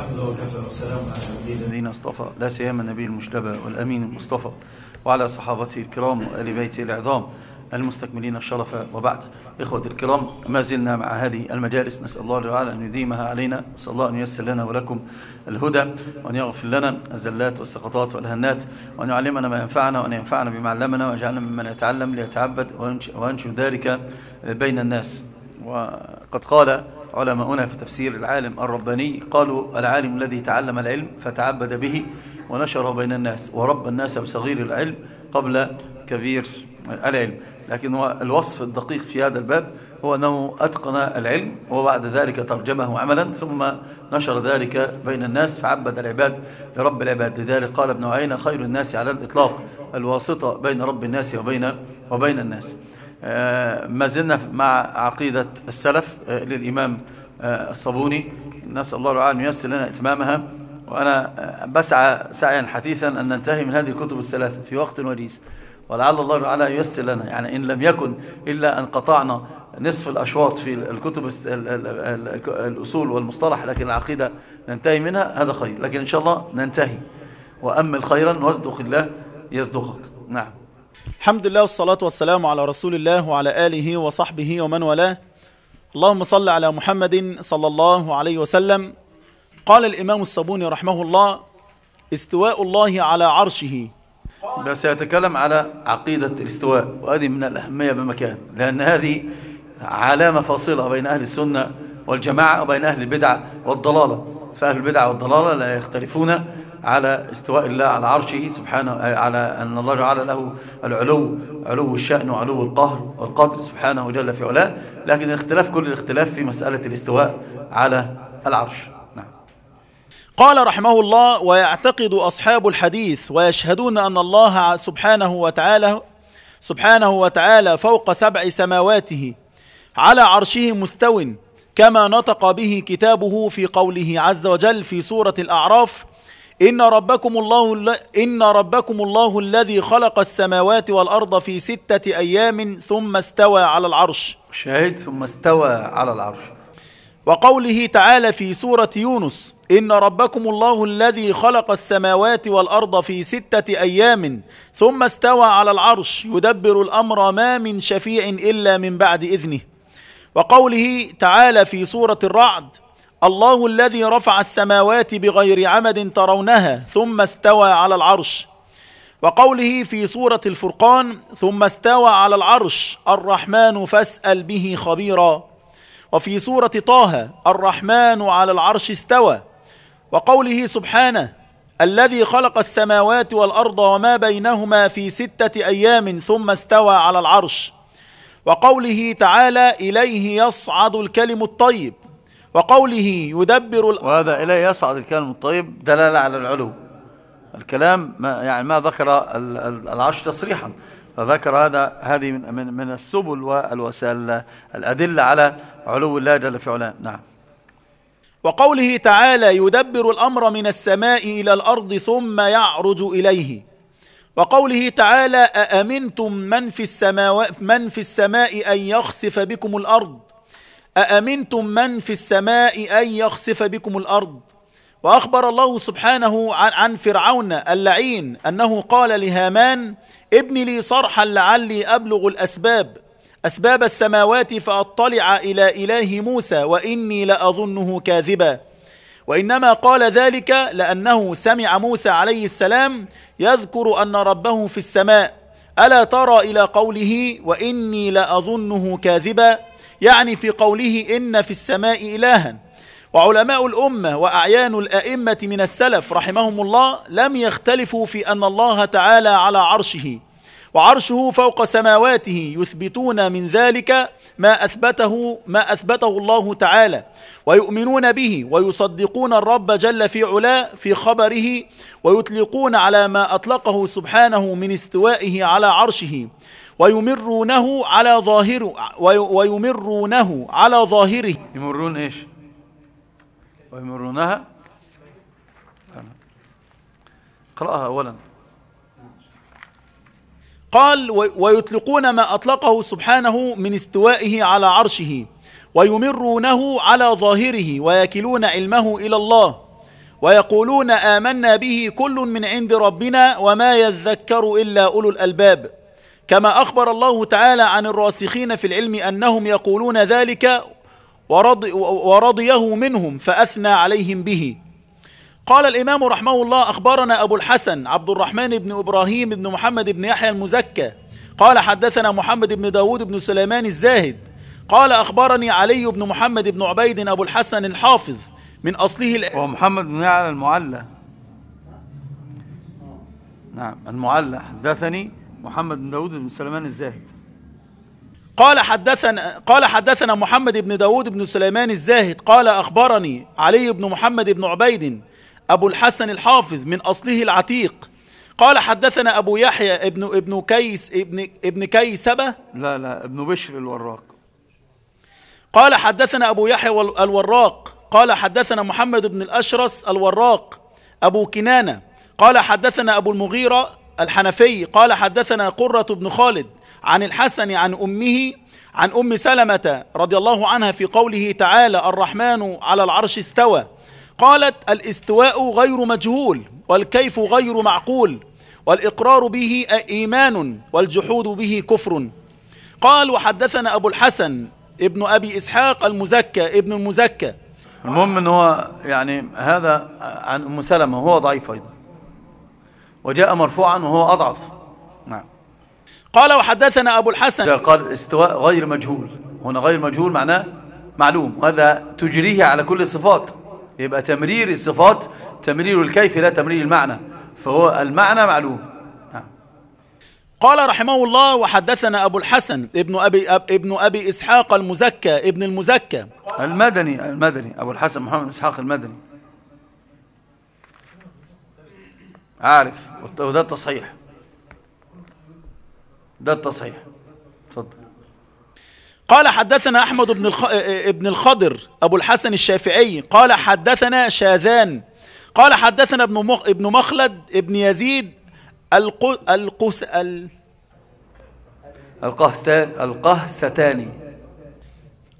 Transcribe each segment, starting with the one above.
الحمد وكفى والسلام على عباده الذين اصطفى لا سيما النبي المجتبى والأمين المصطفى وعلى صحابته الكرام وآل بيته العظام المستكملين الشرف وبعد. إخوة الكرام ما زلنا مع هذه المجالس نسأل الله تعالى أن يديمها علينا نسأل الله أن ييسر لنا ولكم الهدى وأن يغفر لنا الزلات والسقطات والهنات وأن يعلمنا ما ينفعنا وأن ينفعنا بما علمنا ويجعلنا ممن يتعلم ليتعبد وينش- وينشر ذلك بين الناس. وقد قال علماؤنا في تفسير العالم الرباني. قالوا العالم الذي تعلم العلم فتعبد به ونشره بين الناس ورب الناس بصغير العلم قبل كبير العلم. لكن هو الوصف الدقيق في هذا الباب هو أنه أتقن العلم وبعد ذلك ترجمه عملا ثم نشر ذلك بين الناس فعبد العباد لرب العباد. لذلك قال ابن عيينة خير الناس على الإطلاق الواسطة بين رب الناس وبين وبين الناس. ما زلنا مع عقيدة السلف آه، للإمام آه، الصابوني. نسأل الله أن ييسر لنا إتمامها. وأنا آه، بسعى سعيا حثيثا أن ننتهي من هذه الكتب الثلاثة في وقت وليس. ولعل الله تعالى ييسر لنا. يعني إن لم يكن إلا أن قطعنا نصف الأشواط في الكتب الأصول والمصطلح لكن العقيدة ننتهي منها هذا خير. لكن إن شاء الله ننتهي. وأمل خيرا واصدق الله يصدقك نعم. الحمد لله والصلاة والسلام على رسول الله وعلى آله وصحبه ومن والاه. اللهم صل على محمد صلى الله عليه وسلم. قال الإمام الصابوني رحمه الله استواء الله على عرشه. بس يتكلم على عقيدة الاستواء وهذه من الأهمية بمكان لأن هذه علامة فاصلة بين أهل السنة والجماعة وبين أهل البدع والضلالة. فأهل البدع والضلالة لا يختلفون على استواء الله على عرشه سبحانه على أن الله تعالى له العلو علو الشأن وعلو القهر والقدر سبحانه جل في علاه. لكن الاختلاف كل الاختلاف في مسألة الاستواء على العرش. نعم. قال رحمه الله ويعتقد أصحاب الحديث ويشهدون أن الله سبحانه وتعالى سبحانه وتعالى فوق سبع سماواته على عرشه مستو كما نطق به كتابه في قوله عز وجل في سورة الأعراف إن ربكم الله الل- إن ربكم الله الذي خلق السماوات والأرض في ستة أيام ثم استوى على العرش. شاهد ثم استوى على العرش. وقوله تعالى في سورة يونس إن ربكم الله الذي خلق السماوات والأرض في ستة أيام ثم استوى على العرش. يدبر الأمر ما من شفيع إلا من بعد إذنه. وقوله تعالى في سورة الرعد الله الذي رفع السماوات بغير عمد ترونها ثم استوى على العرش. وقوله في سورة الفرقان ثم استوى على العرش الرحمن فاسأل به خبيرا. وفي سورة طه الرحمن على العرش استوى. وقوله سبحانه الذي خلق السماوات والأرض وما بينهما في ستة أيام ثم استوى على العرش. وقوله تعالى إليه يصعد الكلم الطيب. وقوله يدبر ال... وهذا إليه يصعد الكلام الطيب دلالة على العلو. الكلام ما يعني ما ذكر ال- ال- العرش تصريحا. فذكر هذا هذه من من من السبل والوسائل الأدلة على علو الله جل في علاه. نعم. وقوله تعالى يدبر الأمر من السماء إلى الأرض ثم يعرج إليه. وقوله تعالى أأمنتم من في السماء من في السماء أن يخسف بكم الأرض؟ أأمنتم من في السماء أن يخسف بكم الأرض؟ وأخبر الله سبحانه عن, فرعون اللعين أنه قال لهامان ابن لي صرحا لعلي أبلغ الأسباب. أسباب السماوات فأطلع إلى إله موسى وإني لأظنه كاذبا. وإنما قال ذلك لأنه سمع موسى عليه السلام يذكر أن ربه في السماء. ألا ترى إلى قوله وإني لأظنه كاذبا؟ يعني في قوله إن في السماء إلها. وعلماء الأمة وأعيان الأئمة من السلف رحمهم الله لم يختلفوا في أن الله تعالى على عرشه وعرشه فوق سماواته يثبتون من ذلك ما أثبته ما أثبته الله تعالى. ويؤمنون به ويصدقون الرب جل في علاه في خبره ويطلقون على ما أطلقه سبحانه من استوائه على عرشه. ويمرونه على ظاهره وي- ويمرونه على ظاهره. يمرون إيش؟ ويمرونها؟ قرأها أولا. قال ويطلقون ما أطلقه سبحانه من استوائه على عرشه ويمرونه على ظاهره ويكلون علمه إلى الله ويقولون آمنا به كل من عند ربنا وما يذكر إلا أولو الألباب. كما أخبر الله تعالى عن الراسخين في العلم أنهم يقولون ذلك ورضي ورضيه منهم فأثنى عليهم به. قال الإمام رحمه الله أخبرنا أبو الحسن عبد الرحمن بن إبراهيم بن محمد بن يحيى المزكى. قال حدثنا محمد بن داود بن سليمان الزاهد. قال أخبرني علي بن محمد بن عبيد أبو الحسن الحافظ من أصله ومحمد بن يعلى المعلى. نعم المعلى. حدثني محمد بن داود بن سليمان الزاهد. قال حدثنا قال حدثنا محمد بن داود بن سليمان الزاهد. قال أخبرني علي بن محمد بن عبيد أبو الحسن الحافظ من أصله العتيق. قال حدثنا أبو يحيى ابن ابن كيس ابن ابن كيسبة. لا لا ابن بشر الوراق. قال حدثنا أبو يحيى الوراق. قال حدثنا محمد بن الأشرس الوراق. أبو كنانة. قال حدثنا أبو المغيرة الحنفي قال حدثنا قرة بن خالد عن الحسن عن أمه عن أم سلمة رضي الله عنها في قوله تعالى الرحمن على العرش استوى. قالت الاستواء غير مجهول والكيف غير معقول والإقرار به إيمان والجحود به كفر. قال وحدثنا أبو الحسن ابن أبي إسحاق المزكى ابن المزكى. المهم هو يعني هذا عن أم سلمة وهو ضعيف أيضا. وجاء مرفوعا وهو أضعف. نعم. قال وحدثنا أبو الحسن. قال استواء غير مجهول. هنا غير مجهول معناه معلوم. وهذا تجريه على كل الصفات. يبقى تمرير الصفات تمرير الكيف لا تمرير المعنى. فهو المعنى معلوم. نعم. قال رحمه الله وحدثنا أبو الحسن ابن أبي, أب ابن أبي إسحاق المزكى ابن المزكى. المدني المدني أبو الحسن محمد بن إسحاق المدني. عارف. وده التصحيح. ده التصحيح. اتفضل. قال حدثنا أحمد بن الخ... ابن الخضر أبو الحسن الشافعي. قال حدثنا شاذان. قال حدثنا ابن مخ... ابن مخلد ابن يزيد الق... القس ال... القهستان القهستاني.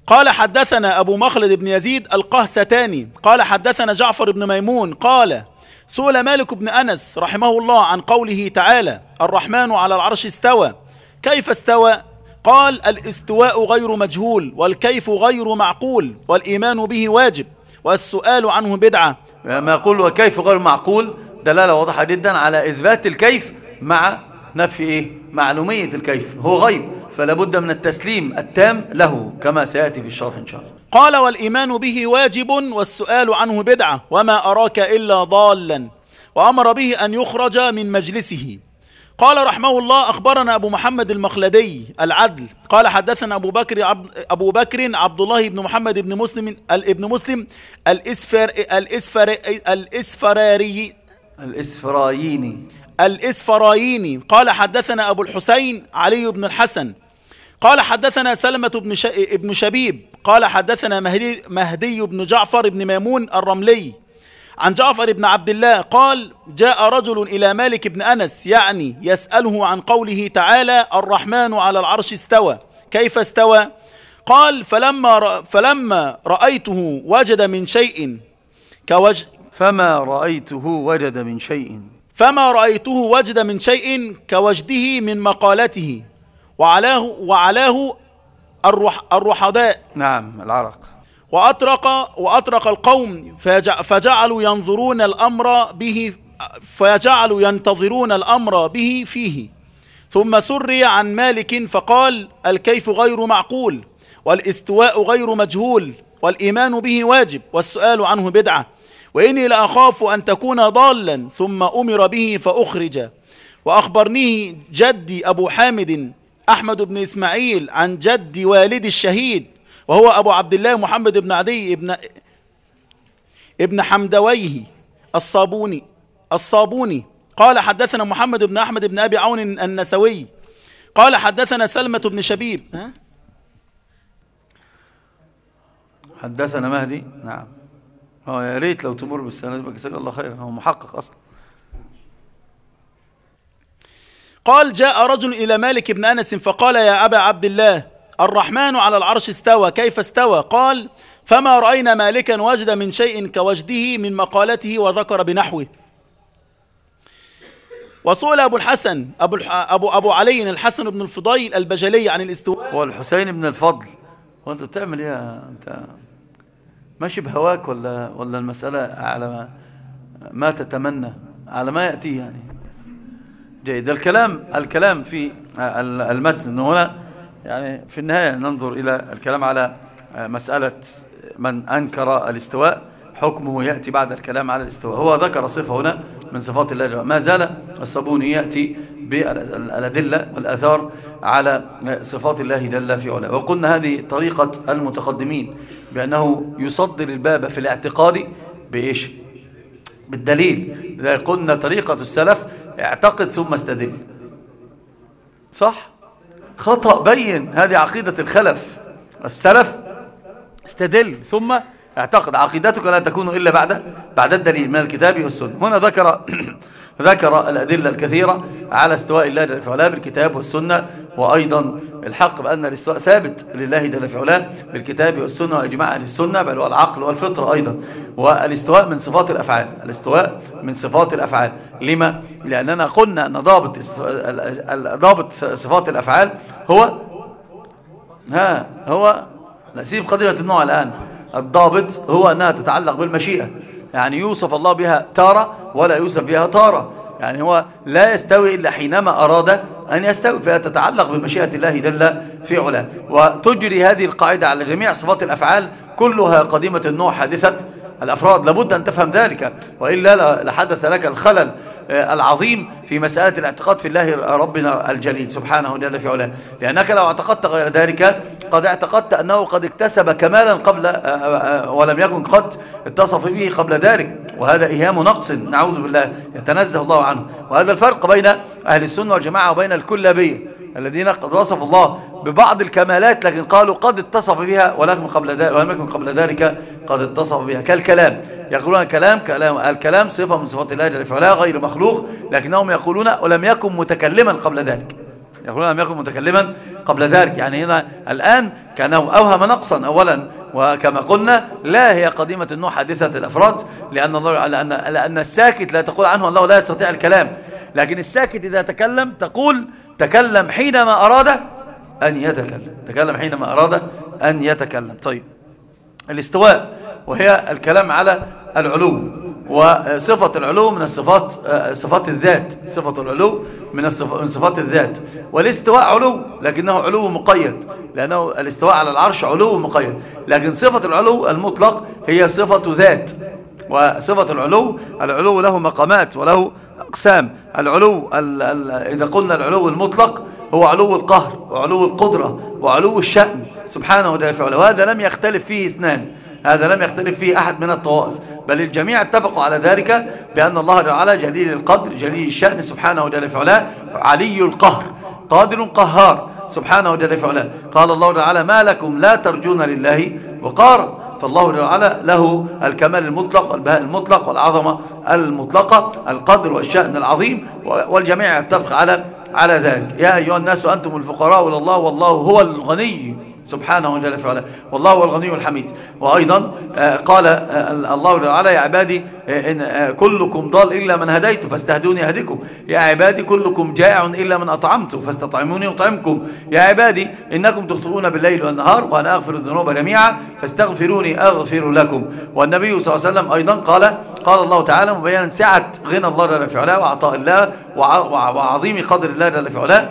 قال حدثنا أبو مخلد بن يزيد القهستاني. قال حدثنا جعفر بن ميمون. قال سئل مالك بن أنس رحمه الله عن قوله تعالى الرحمن على العرش استوى. كيف استوى؟ قال الاستواء غير مجهول والكيف غير معقول والإيمان به واجب والسؤال عنه بدعة. ما يقول وكيف غير معقول؟ دلالة واضحة جدا على إثبات الكيف مع نفي إيه؟ معلومية الكيف هو غيب فلا بد من التسليم التام له كما سيأتي في الشرح إن شاء الله. قال والإيمان به واجب والسؤال عنه بدعة وما أراك إلا ضالا وأمر به أن يخرج من مجلسه. قال رحمه الله أخبرنا أبو محمد المخلدي العدل. قال حدثنا أبو بكر عبد أبو بكر عبد الله بن محمد بن مسلم ابن مسلم الإسفر الإسفر الإسفراري. الإسفراييني الإسفرايني. قال حدثنا أبو الحسين علي بن الحسن. قال حدثنا سلمة بن, ش... ابن شبيب. قال حدثنا مهدي... مهدي بن جعفر بن ميمون الرملي عن جعفر بن عبد الله قال جاء رجل إلى مالك بن أنس يعني يسأله عن قوله تعالى الرحمن على العرش استوى. كيف استوى؟ قال فلما, ر... فلما رأيته وجد من شيء كوجه فما رأيته وجد من شيء. فما رأيته وجد من شيء كوجده من مقالته. وعلاه وعلاه الرح الرحداء نعم العرق. وأطرق وأطرق القوم فجع فجعلوا ينظرون الأمر به فجعلوا ينتظرون الأمر به فيه. ثم سري عن مالك فقال الكيف غير معقول والاستواء غير مجهول والإيمان به واجب والسؤال عنه بدعة. وإني لأخاف أن تكون ضالا ثم أمر به فأخرج. وأخبرنيه جدي أبو حامد أحمد بن إسماعيل عن جد والد الشهيد وهو أبو عبد الله محمد بن عدي ابن ابن حمدويه الصابوني الصابوني. قال حدثنا محمد بن أحمد بن أبي عون النسوي. قال حدثنا سلمة بن شبيب. ها؟ حدثنا مهدي. نعم. آه يا ريت لو تمر بالسنة جزاك الله خيرا. هو محقق أصلا. قال جاء رجل إلى مالك بن أنس فقال يا أبا عبد الله الرحمن على العرش استوى كيف استوى؟ قال فما رأينا مالكا وجد من شيء كوجده من مقالته وذكر بنحوه. وسئل أبو الحسن أبو. أبو, أبو علي الحسن بن الفضيل البجلي عن الاستواء. هو الحسين بن الفضل. هو انت بتعمل إيه يا- أنت ماشي بهواك ولا ولا المسألة على ما, ما تتمنى على ما يأتي يعني؟ جيد. الكلام الكلام في ال- المتن هنا. يعني في النهاية ننظر إلى الكلام على مسألة من أنكر الاستواء. حكمه يأتي بعد الكلام على الاستواء. هو ذكر صفة هنا من صفات الله ما زال الصابوني يأتي بالأدلة والأثار على صفات الله جل في علاه. وقلنا هذه طريقة المتقدمين بأنه يصدر الباب في الاعتقاد بإيش؟ بالدليل. قلنا طريقة السلف اعتقد ثم استدل. صح؟ خطأ بين هذه عقيدة الخلف. السلف استدل ثم اعتقد عقيدتك لا تكون إلا بعد بعد الدليل من الكتاب والسنة. هنا ذكر ذكر الأدلة الكثيرة على استواء الله جل في علاه بالكتاب والسنة وأيضا الحق بأن الاستواء ثابت لله جل في علاه بالكتاب والسنة وإجماع أهل السنة بل والعقل والفطرة أيضا. والاستواء من صفات الأفعال الاستواء من صفات الأفعال. لما؟ لأننا قلنا أن ضابط ضابط صفات الأفعال هو ها هو لا سيب قضية النوع الآن. الضابط هو أنها تتعلق بالمشيئة. يعني يوصف الله بها تارة ولا يوصف بها تارة يعني هو لا يستوي إلا حينما أراد أن يستوي فهي تتعلق بمشيئة الله جل في علاه وتجري هذه القاعدة على جميع صفات الأفعال كلها قديمة النوع حادثة الأفراد. لابد أن تفهم ذلك وإلا لحدث لك الخلل آه، العظيم في مسألة الاعتقاد في الله ربنا الجليل سبحانه جل في علاه لأنك لو اعتقدت غير ذلك قد اعتقدت أنه قد اكتسب كمالا قبل آه، آه، ولم يكن قد اتصف به قبل ذلك. وهذا إيهام نقص نعوذ بالله يتنزه الله عنه. وهذا الفرق بين أهل السنة والجماعة وبين الكلابية الذين قد وصفوا الله ببعض الكمالات لكن قالوا قد اتصف بها ولكن قبل ذلك ولم يكن قبل ذلك قد اتصف بها. كالكلام يقولون الكلام كلام الكلام صفة من صفات الله جل في علاه غير مخلوق لكنهم يقولون ولم يكن متكلما قبل ذلك. يقولون لم يكن متكلما قبل ذلك. يعني هنا الآن كانه أوهم نقصا أولا وكما قلنا لا هي قديمة النوع حادثة الأفراد لأن, الله لأن, لأن الساكت لا تقول عنه الله لا يستطيع الكلام. لكن الساكت إذا تكلم تقول تكلم حينما أراد أن يتكلم. تكلم حينما أراد أن يتكلم. طيب. الاستواء وهي الكلام على العلو وصفة العلو من الصفات صفات الذات صفة العلو. من من صفات الذات. والاستواء علو لكنه علو مقيد. لأنه الاستواء على العرش علو مقيد. لكن صفة العلو المطلق هي صفة ذات. وصفة العلو العلو له مقامات وله أقسام. العلو ال ال إذا قلنا العلو المطلق هو علو القهر وعلو القدرة وعلو الشأن. سبحانه وتعالى وهذا لم يختلف فيه اثنان. هذا لم يختلف فيه أحد من الطوائف. بل الجميع اتفقوا على ذلك بأن الله تعالى جليل القدر جليل الشأن سبحانه وتعالى علي القهر قادر قهار سبحانه وتعالى قال الله تعالى ما لكم لا ترجون لله وقارا. فالله تعالى له الكمال المطلق والبهاء المطلق والعظمة المطلقة القدر والشأن العظيم والجميع يتفق على على ذلك. يا أيها الناس أنتم الفقراء إلى الله والله هو الغني. سبحانه وجل في علاه والله هو الغني الحميد. وأيضا آه، قال آه، الله تعالى يا عبادي آه، إن كلكم ضال إلا من هديت فاستهدوني أهدكم يا عبادي كلكم جائع إلا من أطعمت فاستطعموني أطعمكم. يا عبادي إنكم تخطئون بالليل والنهار وأنا أغفر الذنوب جميعا فاستغفروني أغفر لكم. والنبي صلى الله عليه وسلم أيضا قال قال الله تعالى مبينا سعة غنى الله جل في علاه وعطاء الله وع- وع- وعظيم قدر الله جل في علاه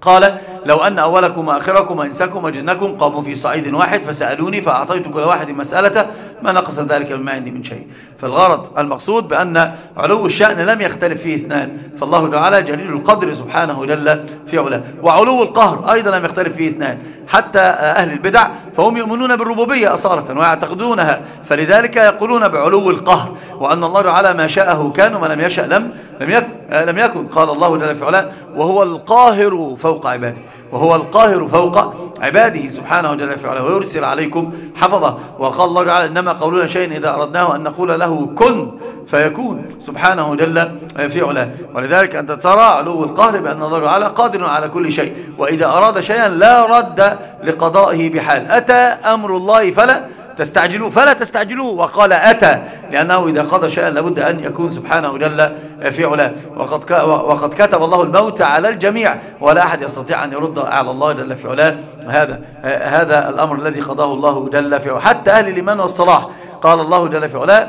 قال لو أن أولكم وآخركم وإنسكم وجنكم قاموا في صعيد واحد فسألوني فأعطيت كل واحد مسألته ما نقص ذلك مما عندي من شيء. فالغرض المقصود بأن علو الشأن لم يختلف فيه اثنان فالله تعالى جليل القدر سبحانه جل في علاه وعلو القهر أيضا لم يختلف فيه اثنان حتى أهل البدع فهم يؤمنون بالربوبية أصالة ويعتقدونها فلذلك يقولون بعلو القهر وأن الله تعالى ما شاءه كان وما لم يشأ لم لم يكن, لم يكن قال الله جل في علاه وهو القاهر فوق عباده. وهو القاهر فوق عباده سبحانه جل في علاه ويرسل عليكم حفظه. وقال الله تعالى إنما قولنا شيء إذا أردناه أن نقول له كن فيكون سبحانه جل في علاه ولذلك أنت ترى علو القهر بأن الله تعالى قادر على كل شيء. وإذا أراد شيئا لا رد لقضائه بحال. أتى أمر الله فلا تستعجلوه فلا تستعجلوه وقال أتى لأنه إذا قضى شيئا لابد أن يكون سبحانه جل في علاه وقد, وقد كتب الله الموت على الجميع ولا أحد يستطيع أن يرد على الله جل في علاه هذا هذا الأمر الذي قضاه الله جل في علاه حتى أهل الإيمان والصلاح. قال الله جل في علاه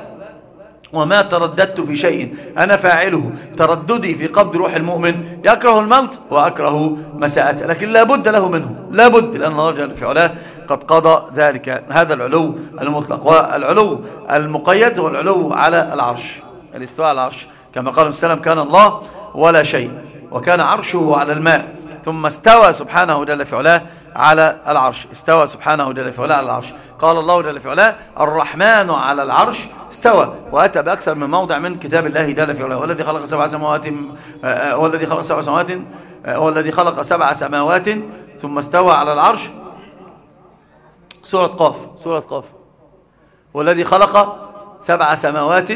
وما ترددت في شيء أنا فاعله. ترددي في قبض روح المؤمن يكره الموت وأكره مساءته. لكن لا بد له منه لا بد لأن الله جل في علاه قد قضى ذلك. هذا العلو المطلق والعلو المقيد هو العلو على العرش الاستواء على العرش. كما قال السلام كان الله ولا شيء وكان عرشه على الماء ثم استوى سبحانه جل في علاه على العرش. استوى سبحانه جل في علاه على العرش. قال الله جل في علاه الرحمن على العرش استوى. وأتى بأكثر من موضع من كتاب الله جل في علاه. والذي خلق سبع سماوات والذي خلق سبع سماوات والذي خلق سبع سماوات ثم استوى على العرش سورة قاف. سورة قاف. والذي خلق سبع سماوات.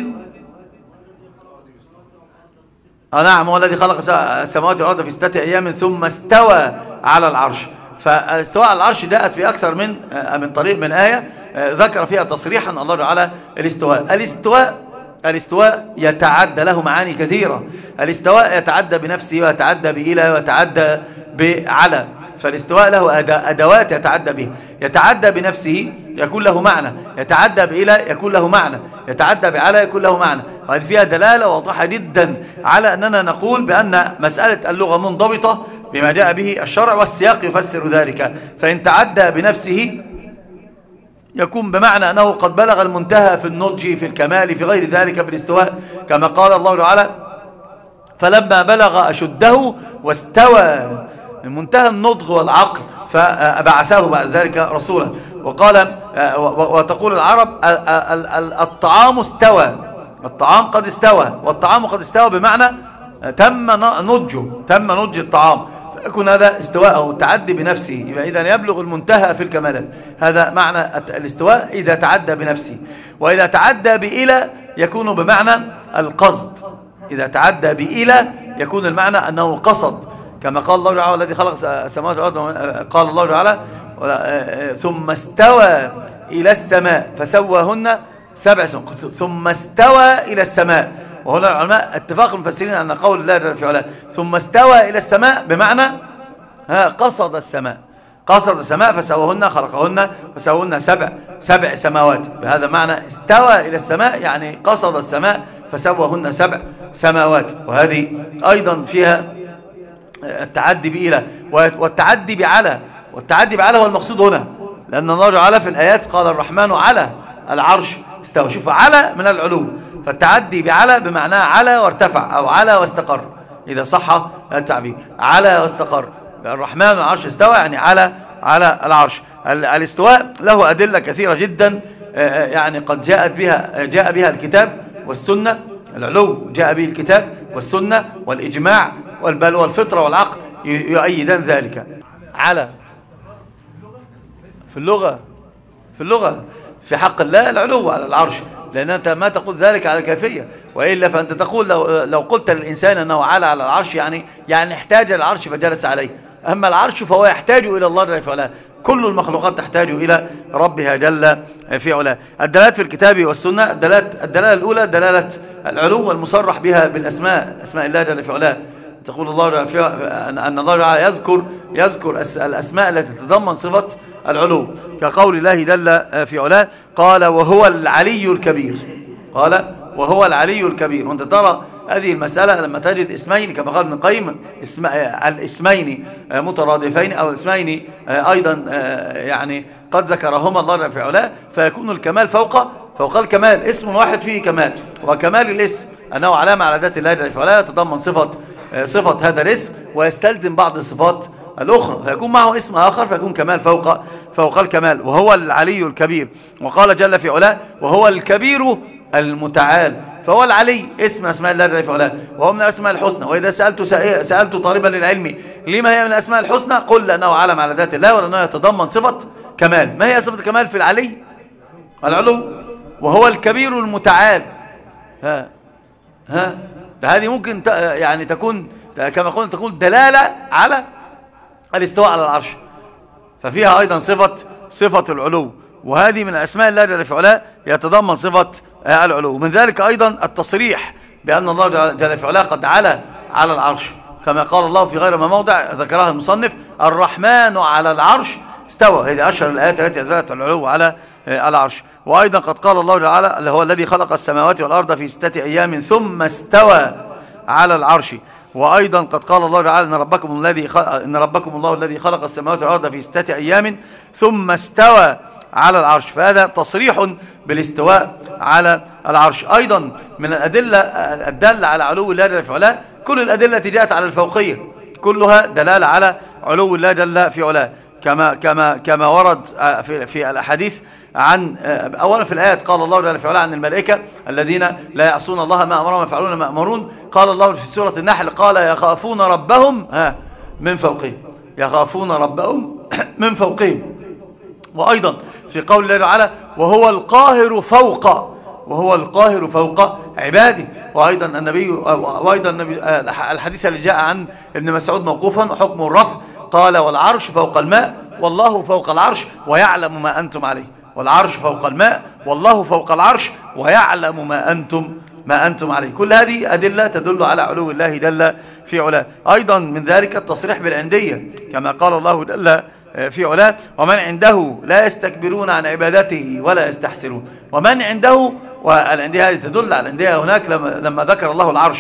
آه نعم هو الذي خلق السماوات والأرض في ستة أيام ثم استوى على العرش. فاستواء على العرش جاءت في أكثر من آه، من طريق من آية آه، ذكر فيها تصريحا الله تعالى الاستواء. الاستواء الاستواء يتعدى له معاني كثيرة. الاستواء يتعدى بنفسه ويتعدى بإله ويتعدى بعلى. فالاستواء له أدوات يتعدى به. يتعدى بنفسه يكون له معنى يتعدى بإله يكون له معنى يتعدى بعلى يكون له معنى. وهذه فيها دلالة واضحة جدا على أننا نقول بأن مسألة اللغة منضبطة بما جاء به الشرع والسياق يفسر ذلك. فإن تعدى بنفسه يكون بمعنى أنه قد بلغ المنتهى في النضج في الكمال في غير ذلك في الاستواء كما قال الله تعالى فلما بلغ أشده واستوى من منتهى النضج والعقل. فبعثه بعد ذلك رسولا وقال وتقول العرب الطعام استوى. الطعام قد استوى والطعام قد استوى بمعنى تم نضجه تم نضج الطعام. فيكون هذا استواء أو التعدي بنفسه. إذا يبلغ المنتهى في الكمالات. هذا معنى الاستواء إذا تعدى بنفسه. وإذا تعدى بإلى يكون بمعنى القصد. إذا تعدى بإلى يكون المعنى أنه قصد. كما قال الله تعالى الذي خلق السماوات والأرض قال الله تعالى ثم استوى إلى السماء فسواهن سبع سماء ثم استوى إلى السماء. وهنا العلماء اتفاق المفسرين أن قول الله جل في علاه ثم استوى إلى السماء بمعنى ها قصد السماء. قصد السماء فسواهن خلقهن فسواهن سبع سبع سماوات. بهذا معنى استوى إلى السماء يعني قصد السماء فسواهن سبع سماوات. وهذه أيضا فيها التعدي بإلى والتعدي بعلى والتعدي بعلى هو المقصود هنا. لأن الله تعالى في الآيات قال الرحمن على العرش استوى شوف على من العلو. فالتعدي بعلى بمعناه على وارتفع أو على واستقر. إذا صح التعبير على واستقر. الرحمن العرش استوى يعني على على العرش. الاستواء له أدلة كثيرة جدا يعني قد جاءت بها جاء بها الكتاب والسنة العلو جاء به الكتاب والسنة والإجماع والبل والفطرة والعقل يؤيدان ذلك. على. في اللغة. في اللغة. في حق الله العلو على العرش. لأن أنت ما تقول ذلك على الكيفية وإلا فأنت تقول لو, لو قلت للإنسان أنه على على العرش يعني يعني احتاج العرش فجلس عليه. أما العرش فهو يحتاج إلى الله جل وعلا. كل المخلوقات تحتاج إلى ربها جل في علاه الدلالات في الكتاب والسنة الدلالات الدلالة الأولى دلالة العلو المصرح بها بالأسماء أسماء الله جل في علاه تقول الله أن الله يذكر يذكر الأسماء التي تتضمن صفة العلو. كقول الله جل في علاه قال وهو العلي الكبير. قال وهو العلي الكبير. وأنت ترى هذه المسألة لما تجد اسمين كما قال ابن القيم اسم الاسمين مترادفين أو الاسمين أيضا يعني قد ذكرهما الله في علاه فيكون الكمال فوق فوق الكمال. اسم واحد فيه كمال. وكمال الاسم أنه علامة على ذات الله في علاه يتضمن صفة صفة هذا الاسم ويستلزم بعض الصفات الأخرى. فيكون معه اسم آخر فيكون كمال فوق فوق الكمال. وهو العلي الكبير. وقال جل في علاه وهو الكبير المتعال. فهو العلي اسم أسماء الله جل في علاه. وهو من الأسماء الحسنى. وإذا سألت سألت طالبا للعلم لما هي من الأسماء الحسنى؟ قل لأنه علم على ذات الله ولأنه يتضمن صفة كمال. ما هي صفة الكمال في العلي؟ العلو. وهو الكبير المتعال. ها. ها. ده هذه ممكن. يعني تكون كما قلنا تكون دلالة على الاستواء على العرش. ففيها أيضا صفة صفة العلو. وهذه من أسماء الله جل في علاه يتضمن صفة العلو. من ذلك أيضا التصريح بأن الله جل في علاه قد علا على العرش. كما قال الله في غير ما موضع ذكرها المصنف الرحمن على العرش استوى. هذه أشهر الآيات التي أثبتت العلو على العرش. وأيضا قد قال الله تعالى اللي هو الذي خلق السماوات والأرض في ستة أيام ثم استوى على العرش. وأيضا قد قال الله تعالى إن ربكم الذي إن ربكم الله الذي خلق السماوات والأرض في ستة أيام ثم استوى على العرش. فهذا تصريح بالاستواء على العرش. أيضا من الأدلة الدالة على علو الله جل في علاه كل الأدلة جاءت على الفوقية. كلها دلالة على علو الله جل في علاه. كما كما كما ورد في في الأحاديث عن أولا في الآيات قال الله جل في علاه عن الملائكة الذين لا يعصون الله ما أمرهم يفعلون ما أمرون قال الله في سورة النحل قال يخافون ربهم ها من فوقهم. يخافون ربهم من فوقهم. وأيضا في قول الله تعالى وهو القاهر فوق وهو القاهر فوق عباده. وأيضا النبي وأيضا النبي الحديث اللي جاء عن ابن مسعود موقوفا وحكم الرفع. قال والعرش فوق الماء والله فوق العرش ويعلم ما أنتم عليه. والعرش فوق الماء والله فوق العرش ويعلم ما أنتم ما أنتم عليه. كل هذه أدلة تدل على علو الله جل في علاه. أيضا من ذلك التصريح بالعندية كما قال الله جل في علاه ومن عنده لا يستكبرون عن عبادته ولا يستحسرون. ومن عنده والعندية هذه تدل على العندية هناك لما, لما ذكر الله العرش.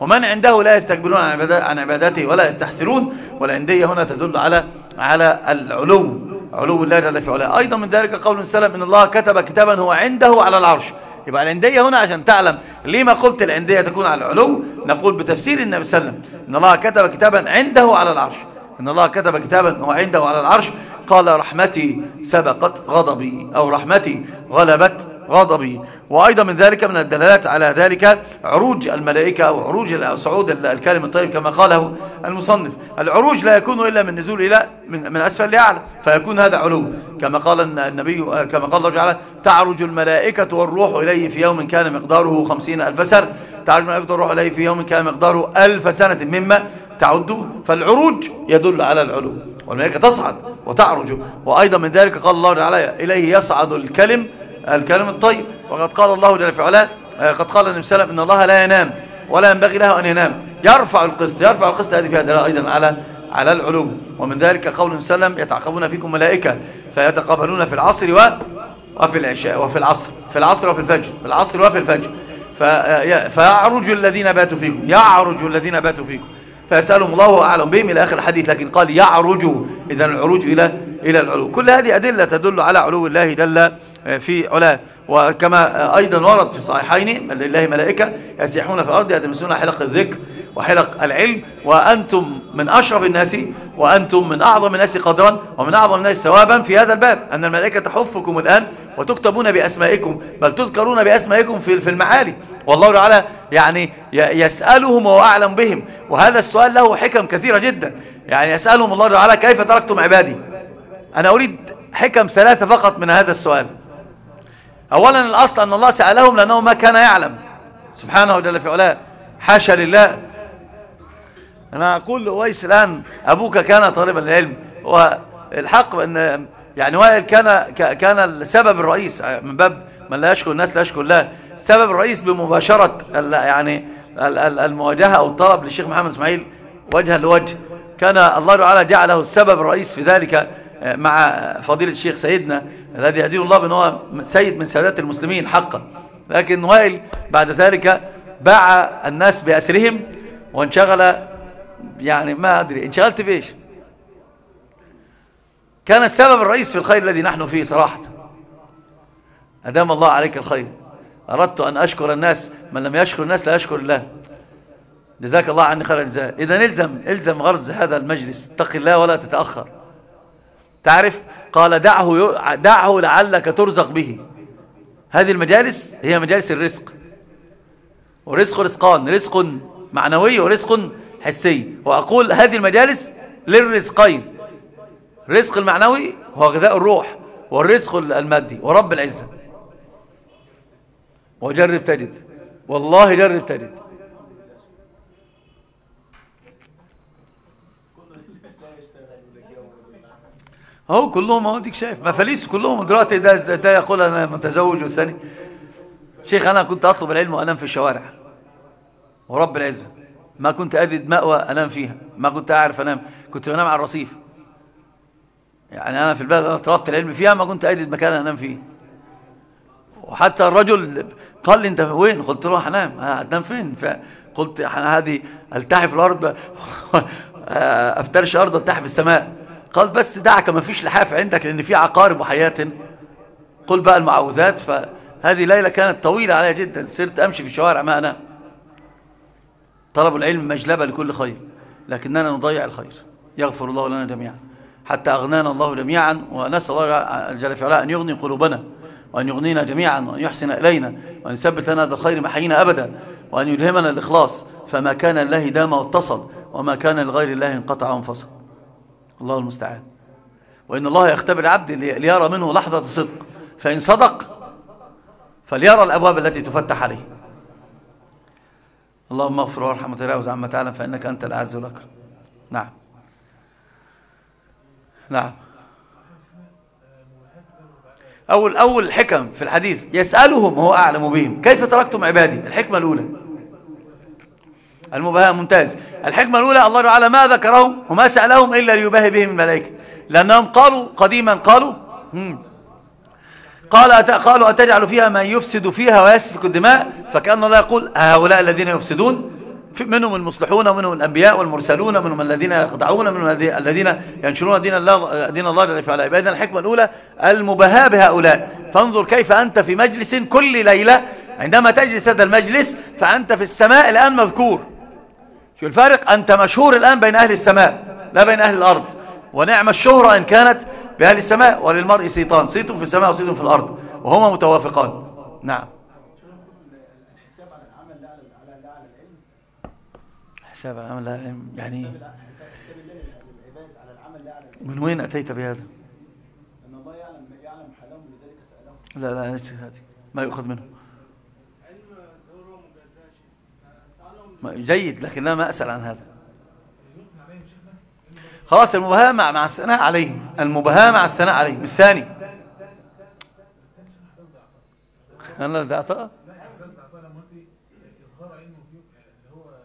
ومن عنده لا يستكبرون عن عبادته ولا يستحسرون والعندية هنا تدل على على العلو. علو الله جل في علاه. أيضا من ذلك قول السلام إن الله كتب كتابا هو عنده على العرش. يبقى العندية هنا عشان تعلم ليه ما قلت العندية تكون على العلو نقول بتفسير النبي صلى الله عليه وسلم إن الله كتب كتابا عنده على العرش. إن الله كتب كتابا هو عنده على العرش. قال رحمتي سبقت غضبي أو رحمتي غلبت غضبي. وأيضا من ذلك من الدلالات على ذلك عروج الملائكة أو عروج صعود الكلم الطيب كما قاله المصنف. العروج لا يكون إلا من نزول إلى من, من أسفل لأعلى فيكون هذا علو. كما قال النبي كما قال الله تعالى تعرج الملائكة والروح إليه في يوم كان مقداره خمسين ألف سنة. تعرج الملائكة والروح إليه في يوم كان مقداره ألف سنة مما تعدون فالعروج يدل على العلو. والملائكة تصعد وتعرج. وأيضا من ذلك قال الله تعالى إليه يصعد الكلم الكلم الطيب. وقد قال الله جل في علاه قد قال النبي صلى الله عليه وسلم إن الله لا ينام ولا ينبغي له أن ينام. يرفع القسط يرفع القسط هذه فيها أيضا على على العلو ومن ذلك قول النبي صلى الله عليه وسلم يتعقبون فيكم ملائكة فيتقابلون في العصر و وفي العشاء وفي العصر في العصر وفي الفجر في العصر وفي الفجر. فيعرج الذين باتوا فيكم يعرج الذين باتوا فيكم. فيسألهم الله أعلم بهم إلى آخر الحديث لكن قال يعرج إذا العروج إلى إلى العلو. كل هذه أدلة تدل على علو الله جل في علاه. وكما أيضا ورد في صحيحين لله ملائكة يسيحون في الأرض يتمسون حلق الذكر وحلق العلم. وأنتم من أشرف الناس وأنتم من أعظم الناس قدرا ومن أعظم الناس ثوابا في هذا الباب. أن الملائكة تحفكم الآن وتكتبون بأسمائكم بل تذكرون بأسمائكم في المعالي. والله تعالى يعني يسألهم وهو أعلم بهم. وهذا السؤال له حكم كثيرة جدا. يعني يسألهم الله تعالى كيف تركتم عبادي؟ أنا أريد حكم ثلاثة فقط من هذا السؤال. أولا الأصل أن الله سألهم لأنه ما كان يعلم. سبحانه وجل في علاه. حاشا لله. أنا أقول لأويس الآن أبوك كان طالبا للعلم والحق أن يعني وائل كان كان السبب الرئيس من باب من لا يشكر الناس لا يشكر الله. السبب الرئيس بمباشرة يعني المواجهة أو الطلب للشيخ محمد إسماعيل وجها لوجه. كان الله تعالى جعله السبب الرئيس في ذلك. مع فضيلة الشيخ سيدنا الذي يدين الله بأنه سيد من سادات المسلمين حقا. لكن وائل بعد ذلك باع الناس بأسرهم وانشغل يعني ما أدري انشغلت بإيش؟ كان السبب الرئيس في الخير الذي نحن فيه صراحة. أدام الله عليك الخير. أردت أن أشكر الناس من لم يشكر الناس لا يشكر الله. جزاك الله عني خير الجزاء. إذا الزم الزم غرز هذا المجلس. اتق الله ولا تتأخر. تعرف؟ قال دعه دعه لعلك ترزق به. هذه المجالس هي مجالس الرزق. ورزق رزقان رزق معنوي ورزق حسي. وأقول هذه المجالس للرزقين. الرزق المعنوي هو غذاء الروح والرزق المادي ورب العزة. وجرب تجد. والله جرب تجد. أهو كلهم أهو ديك شايف. مفاليس كلهم. دلوقتي ده ده يقول أنا متزوج والثاني. شيخ أنا كنت أطلب العلم وأنام في الشوارع. ورب العزة. ما كنت أجد مأوى أنام فيها. ما كنت أعرف أنام. كنت بنام على الرصيف. يعني أنا في البلد أنا طلبت العلم فيها ما كنت أجد مكان أنام فيه. وحتى الرجل قال لي أنت وين قلت له هنام. هتنام فين؟ فقلت هذه ألتحف الأرض. أفترش أرض ألتحف السماء. قال بس دعك ما فيش لحاف عندك لأن في عقارب وحياة. قل بقى المعوذات فهذه ليلة كانت طويلة عليها جدا. صرت أمشي في الشوارع ما أنا. طلب العلم مجلبة لكل خير لكننا نضيع الخير. يغفر الله لنا جميعا. حتى أغنانا الله جميعا ونسأل الله جل في أن يغني قلوبنا وأن يغنينا جميعا وأن يحسن إلينا وأن يثبت لنا هذا الخير محينا أبدا وأن يلهمنا الإخلاص. فما كان الله دام واتصل وما كان لغير الله انقطع وانفصل الله المستعان. وإن الله يختبر العبد ليرى منه لحظة صدق فإن صدق فليرى الأبواب التي تفتح عليه. اللهم اغفر وارحم وتجاوز عما تعلم فإنك أنت الأعز والأكرم نعم. نعم. أول أول حكم في الحديث يسألهم وهو أعلم بهم. كيف تركتم عبادي؟ الحكمة الأولى. المباهاة ممتاز. الحكمة الأولى الله تعالى ما ذكرهم وما سألهم إلا ليباهي بهم الملائكة. لأنهم قالوا قديما قالوا قال قالوا أتجعل فيها من يفسد فيها ويسفك الدماء؟ فكأن الله يقول هؤلاء الذين يفسدون منهم المصلحون ومنهم الأنبياء والمرسلون ومنهم الذين يخضعون ومنهم الذين ينشرون دين الله دين الله جل وعلا. إذن الحكمة الأولى المباهاة بهؤلاء. فانظر كيف أنت في مجلس كل ليلة عندما تجلس هذا المجلس فأنت في السماء الآن مذكور. شو الفارق أنت مشهور الآن بين أهل السماء لا بين أهل الأرض. ونعم الشهرة إن كانت بأهل السماء وللمرء سيطان صيت في السماء وصيت في الأرض وهما متوافقان. نعم. حساب على العمل لا العلم يعني من وين أتيت بهذا؟ أن الله يعلم يعلم حالهم لذلك سألهم لا لا ما يؤخذ منه. جيد لكن لا ما أسأل عن هذا. خلاص المباهاة مع, مع الثناء عليه المباهاة مع الثناء عليه الثاني. أنا ده عطاء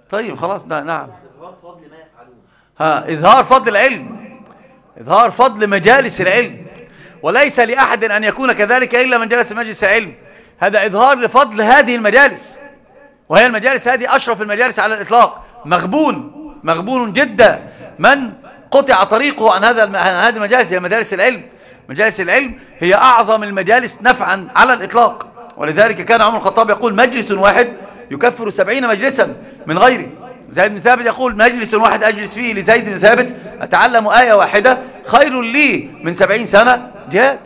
طيب خلاص ده نعم. ها إظهار فضل العلم. إظهار فضل مجالس العلم. وليس لأحد أن يكون كذلك إلا من جلس مجلس العلم هذا إظهار لفضل هذه المجالس. وهي المجالس هذه أشرف المجالس على الإطلاق. مغبون مغبون جدا. من قطع طريقه عن هذا عن هذه المجالس هي مجالس العلم. مجالس العلم هي أعظم المجالس نفعا على الإطلاق. ولذلك كان عمر الخطاب يقول مجلس واحد يكفر سبعين مجلسا من غيره. زيد بن ثابت يقول مجلس واحد أجلس فيه لزيد بن ثابت. أتعلم آية واحدة. خير لي من سبعين سنة. جهاد.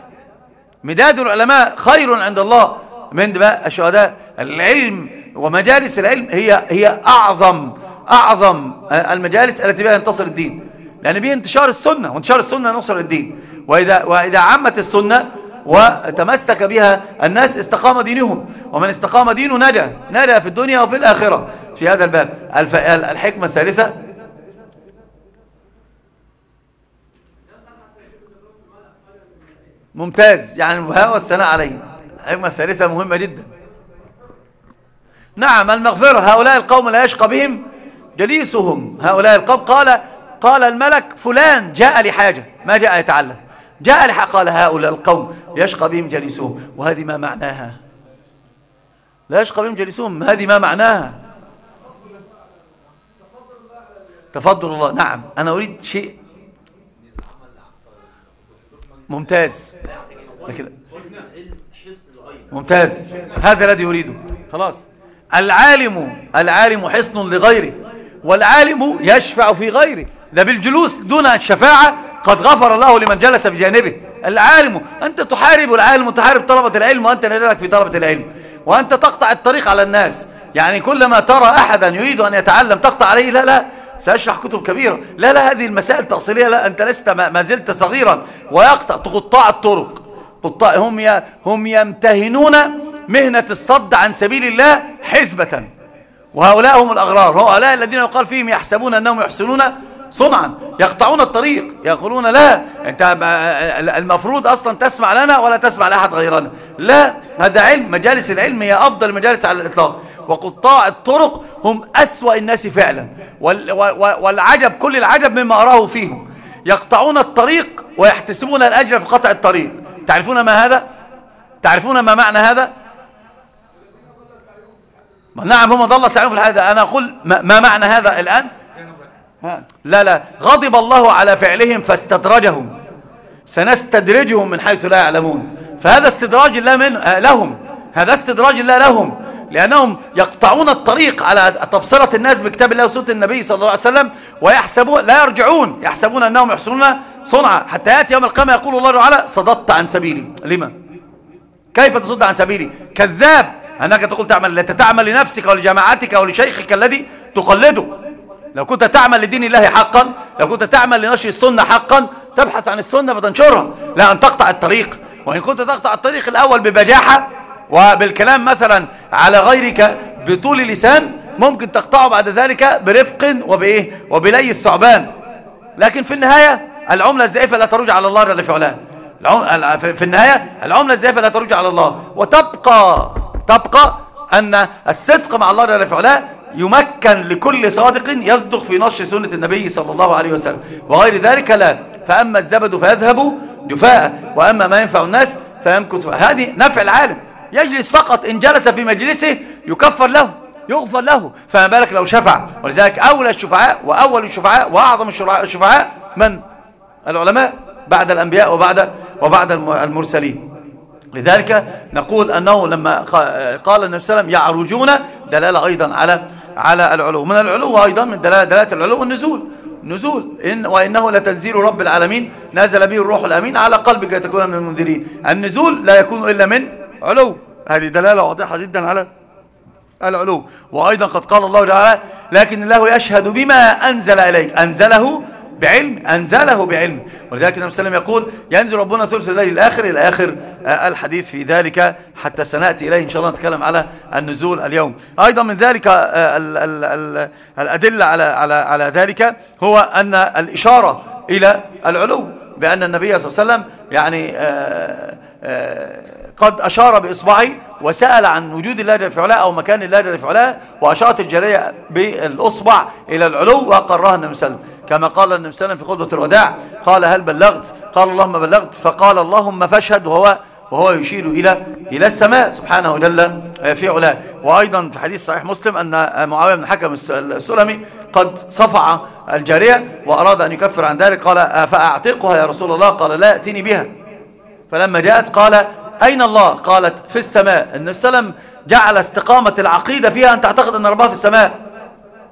مداد العلماء خير عند الله. من دماء الشهداء. العلم ومجالس العلم هي هي أعظم أعظم المجالس التي بها ينتصر الدين. لأن بها انتشار السنة وانتشار السنة نصر الدين. وإذا, وإذا عمت السنة وتمسك بها الناس استقام دينهم. ومن استقام دينه نجا نجا في الدنيا وفي الآخرة. في هذا الباب الحكمة الثالثة. ممتاز يعني المبهاء والثناء عليه. الحكمة الثالثة مهمة جدا. نعم المغفرة هؤلاء القوم لا يشقى بهم جليسهم. هؤلاء القوم قال قال الملك فلان جاء لحاجة ما جاء يتعلم. جاء لحاجة قال هؤلاء القوم يشقى بهم جليسهم. وهذه ما معناها؟ لا يشقى بهم جليسهم هذه ما معناها؟ تفضل الله نعم. أنا أريد شيء ممتاز. لكن ممتاز. هذا الذي يريده خلاص. العالم العالم حصن لغيره والعالم يشفع في غيره. ده بالجلوس دون الشفاعة قد غفر الله لمن جلس بجانبه. العالم أنت تحارب العالم وتحارب طلبة العلم وأنت نادلك في طلبة العلم. وأنت تقطع الطريق على الناس. يعني كلما ترى أحدا يريد أن يتعلم تقطع عليه لا لا. سأشرح كتب كبيرة. لا لا هذه المسائل تأصيلية. لا أنت لست ما زلت صغيرا. ويقطع قطاع الطرق. قطاع هم هم يمتهنون مهنة الصد عن سبيل الله حزبة. وهؤلاء هم الأغرار. هؤلاء الذين يقال فيهم يحسبون أنهم يحسنون صنعا. يقطعون الطريق. يقولون لا أنت المفروض أصلا تسمع لنا ولا تسمع لأحد غيرنا. لا هذا علم. مجالس العلم هي أفضل المجالس على الإطلاق. وقطاع الطرق هم أسوأ الناس فعلا. والعجب كل العجب مما أراه فيهم. يقطعون الطريق ويحتسبون الأجر في قطع الطريق. تعرفون ما هذا؟ تعرفون ما معنى هذا؟ نعم هم ضل سعيهم في الحياة. أنا أقول ما معنى هذا الآن؟ لا لا. غضب الله على فعلهم فاستدرجهم. سنستدرجهم من حيث لا يعلمون. فهذا استدراج الله من آه، لهم. هذا استدراج الله لهم. لأنهم يقطعون الطريق على تبصرة الناس بكتاب الله وسنة النبي صلى الله عليه وسلم ويحسبون لا يرجعون. يحسبون أنهم يحسنون صنعا حتى يأتي يوم القيامة يقول الله تعالى صددت عن سبيلي. لما؟ كيف تصد عن سبيلي؟ كذاب. أنك تقول تعمل لا تعمل لنفسك ولجماعتك ولشيخك الذي تقلده. لو كنت تعمل لدين الله حقا لو كنت تعمل لنشر السنة حقا تبحث عن السنة فتنشرها لا أن تقطع الطريق. وإن كنت تقطع الطريق الأول ببجاحة وبالكلام مثلا على غيرك بطول لسان ممكن تقطعه بعد ذلك برفق وبإيه؟ وبلي الثعبان لكن في النهاية العملة الزائفة لا ترجع على الله في علاه. في النهاية العملة الزائفة لا ترجع على الله. وتبقى تبقى أن الصدق مع الله في علاه يمكن لكل صادق يصدق في نشر سنة النبي صلى الله عليه وسلم. وغير ذلك لا. فأما الزبد فيذهب جفاء وأما ما ينفع الناس فيمكث. هذه نفع العالم. يجلس فقط إن جلس في مجلسه يكفر له يغفر له. فما بالك لو شفع؟ ولذلك أولى الشفعاء وأول الشفعاء وأعظم الشفعاء من؟ العلماء بعد الأنبياء وبعد وبعد المرسلين. لذلك نقول أنه لما قال النبي صلى الله عليه وسلم يعرجون دلالة أيضا على على العلو. من العلو أيضا من دلالة, دلالة العلو النزول نزول. إن وإنه لتنزيل رب العالمين. نزل به الروح الأمين على قلبك لتكون من المنذرين. النزول لا يكون إلا من علو. هذه دلالة واضحة جدا على العلو. وأيضا قد قال الله تعالى لكن الله يشهد بما أنزل إليك. أنزله بعلم أنزله بعلم. ولذلك النبي صلى الله عليه وسلم يقول ينزل ربنا ثلث الليل الآخر إلى آخر آه، الحديث في ذلك حتى سنأتي إليه إن شاء الله نتكلم على النزول اليوم. أيضا من ذلك آه، ال ال الأدلة على, على, على ذلك هو أن الإشارة إلى العلو بأن النبي صلى الله عليه وسلم يعني آآ آه، آآ قد أشار بإصبعه وسأل عن وجود الله جل في علاه أو مكان الله جل في علاه وأشارت الجارية بالأصبع إلى العلو وأقرها النبي صلى الله عليه وسلم. كما قال النبي صلى الله عليه وسلم في خطبة الوداع قال هل بلغت؟ قال اللهم بلغت. فقال اللهم فاشهد وهو وهو يشير إلى إلى السماء. سبحانه جل في علاه. وأيضا في حديث صحيح مسلم أن معاوية بن حكم السلمي قد صفع الجارية وأراد أن يكفر عن ذلك قال فأعتقها يا رسول الله؟ قال لا أتني بها. فلما جاءت قال أين الله؟ قالت في السماء. النبي صلى الله عليه وسلم جعل استقامة العقيدة فيها. أن تعتقد أن ربها في السماء.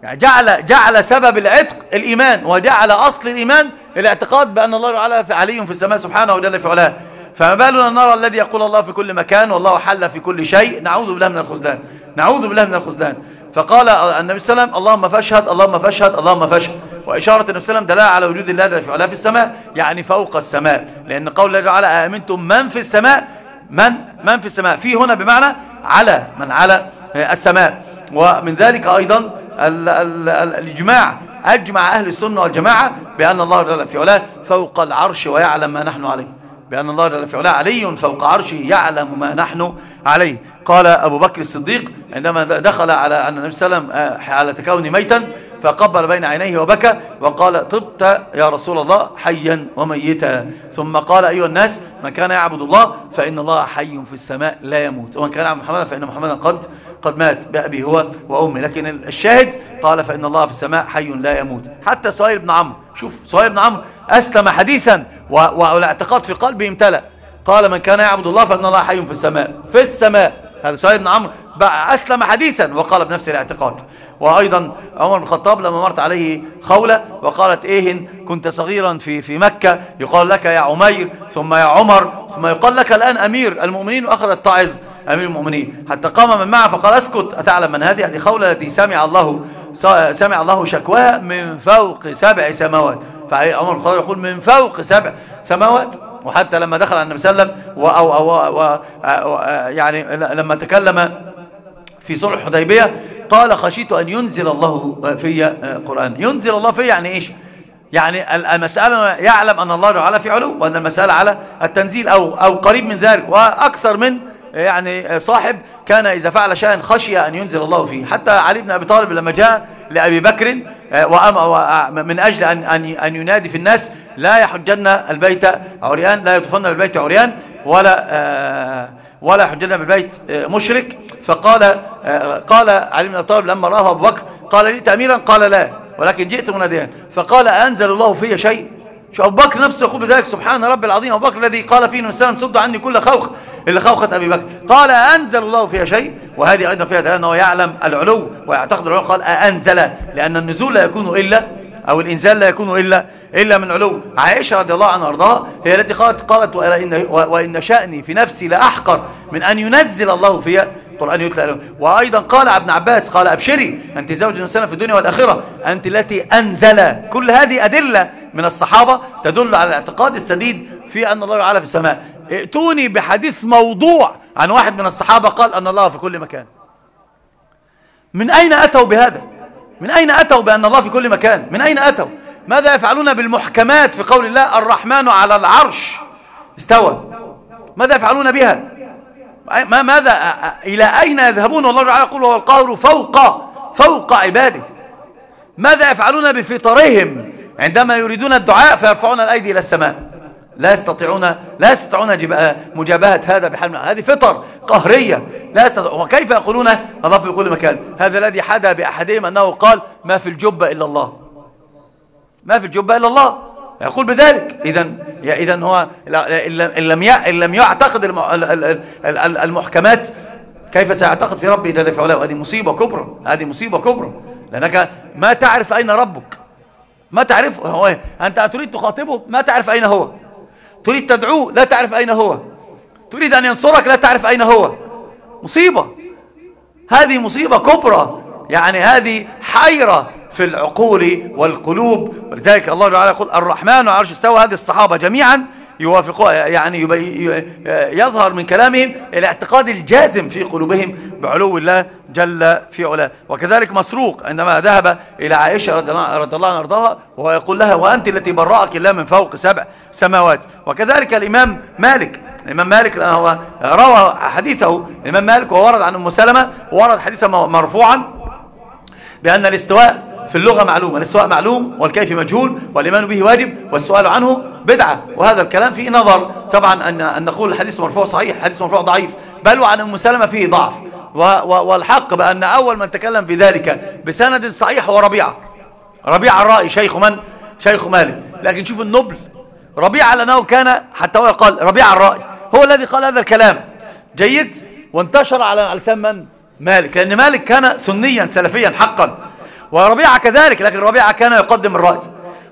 يعني جعل جعل سبب العتق الإيمان وجعل أصل الإيمان الاعتقاد بأن الله تعالى علي في السماء سبحانه وجل في علاه. فما بالنا نرى الذي يقول الله في كل مكان والله حل في كل شيء. نعوذ بالله من الخذلان نعوذ بالله من الخذلان فقال النبي صلى اللهم فاشهد اللهم فاشهد اللهم فاشهد. وإشارة النبي صلى الله عليه وسلم دلالة على وجود الله في السماء يعني فوق السماء. لأن قول الله تعالى آمنتم من في السماء؟ من من في السماء. في هنا بمعنى على من على السماء. ومن ذلك أيضا الإجماع أجمع أهل السنة والجماعة بأن الله جل في علاه فوق العرش ويعلم ما نحن عليه. بأن الله جل في علاه علي فوق عرشه يعلم ما نحن عليه. قال أبو بكر الصديق عندما دخل على النبي صلى الله عليه وسلم آه، على تكون ميتا فقبل بين عينيه وبكى وقال طبت يا رسول الله حيا وميتا. ثم قال أيها الناس من كان يعبد الله فإن الله حي في السماء لا يموت. ومن كان يعبد محمدا فإن محمدا قد قد مات بأبي هو وأمي. لكن الشاهد قال فإن الله في السماء حي لا يموت. حتى سهيل بن عمرو شوف سهيل بن عمرو أسلم حديثا والاعتقاد في قلبه امتلأ. قال من كان يعبد الله فإن الله حي في السماء. في السماء. هذا سهيل بن عمرو أسلم حديثا وقال بنفس الاعتقاد. وأيضا عمر بن الخطاب لما مرت عليه خولة وقالت إيه كنت صغيرا في في مكة يقال لك يا عمير ثم يا عمر ثم يقال لك الآن أمير المؤمنين وأخذت تعظ أمير المؤمنين. حتى قام من معه فقال أسكت أتعلم من هذه؟ هذه خولة التي سمع الله سمع الله شكواها من فوق سبع سماوات. فعمر بن الخطاب يقول من فوق سبع سماوات. وحتى لما دخل على النبي صلى الله عليه وسلم أو, أو, أو, أو يعني لما تكلم في صلح الحديبية قال خشيت أن ينزل الله في قرآن. ينزل الله في يعني إيش؟ يعني المسألة يعلم أن الله تعالى في علو وأن المسألة على التنزيل أو, أو قريب من ذلك. وأكثر من يعني صاحب كان إذا فعل شيئا خشي أن ينزل الله فيه. حتى علي بن أبي طالب لما جاء لأبي بكر من أجل أن, أن ينادي في الناس لا يحجن البيت عريان لا يطفن بالبيت عريان ولا ولا يحجن بالبيت مشرك. فقال قال علي بن أبي طالب لما راه أبو بكر قال لي تأميرا؟ قال لا. ولكن جئت مناديا. فقال أنزل الله في شيء. شو أبو بكر نفسه يقول بذلك سبحان رب العظيم أبو بكر الذي قال فيه النبي صد عني كل خوخ إلا خوخة أبي بكر. قال أنزل الله فيها شيء وهذه أيضا فيها دلالة أنه يعلم العلو ويعتقد العلو. قال أنزل لأن النزول لا يكون إلا أو الإنزال لا يكون إلا إلا من علو. عائشة رضي الله عنها وأرضاها هي التي قالت قالت وإن, وإن شأني في نفسي لأحقر من أن ينزل الله فيها القرآن يتلى له وأيضا قال ابن عباس قال أبشري أنت زوج الإنسان في الدنيا والآخرة. أنت التي أنزل كل هذه أدلة من الصحابة تدل على الاعتقاد السديد في أن الله تعالى في السماء. ائتوني بحديث موضوع عن واحد من الصحابة قال أن الله في كل مكان. من أين أتوا بهذا؟ من أين أتوا بأن الله في كل مكان؟ من أين أتوا؟ ماذا يفعلون بالمحكمات في قول الله الرحمن على العرش؟ استوى. ماذا يفعلون بها؟ ما ماذا إلى أين يذهبون؟ والله تعالى يقول وهو القاهر فوق فوق عباده. ماذا يفعلون بفطرهم؟ عندما يريدون الدعاء فيرفعون الأيدي إلى السماء. لا يستطيعون لا يستطيعون مجابهة هذا بحال هذه فطر قهرية. لا يستطيعون وكيف يقولون؟ الله في كل مكان. هذا الذي حدا بأحدهم أنه قال ما في الجبة إلا الله. ما في الجبة إلا الله. يقول بذلك. إذا إذا هو إن لم إن لم يعتقد المحكمات كيف سيعتقد في ربي جل في هذه مصيبة كبرى. هذه مصيبة كبرى. لأنك ما تعرف أين ربك. ما تعرف هو إيه؟ أنت تريد تخاطبه؟ ما تعرف أين هو. تريد تدعوه؟ لا تعرف أين هو. تريد أن ينصرك؟ لا تعرف أين هو. مصيبة. هذه مصيبة كبرى. يعني هذه حيرة. في العقول والقلوب. ولذلك الله تعالى يقول الرحمن وعرش استوى هذه الصحابة جميعا يوافقوا يعني يظهر من كلامهم الاعتقاد الجازم في قلوبهم بعلو الله جل في علاه. وكذلك مسروق عندما ذهب إلى عائشة رضي الله عنها أرضاها وهو يقول لها وأنت التي برأك الله من فوق سبع سماوات. وكذلك الإمام مالك الإمام مالك هو روى حديثه الإمام مالك وورد عن أم سلمة وورد حديثا مرفوعا بأن الاستواء في اللغة معلوم الاستواء معلوم والكيف مجهول والإيمان به واجب والسؤال عنه بدعة وهذا الكلام فيه نظر. طبعا أن, أن نقول الحديث مرفوع صحيح الحديث مرفوع ضعيف بل وعن أم سلمة فيه ضعف. والحق بأن أول من تكلم في ذلك بسند صحيح هو ربيعة. ربيعة الرائي شيخ من؟ شيخ مالك. لكن شوف النبل. ربيعة لأنه كان حتى هو قال ربيعة الرائي هو الذي قال هذا الكلام. جيد وانتشر على لسان من؟ مالك. لأن مالك كان سنيا سلفيا حقا. وربيعة كذلك لكن ربيعة كان يقدم الرأي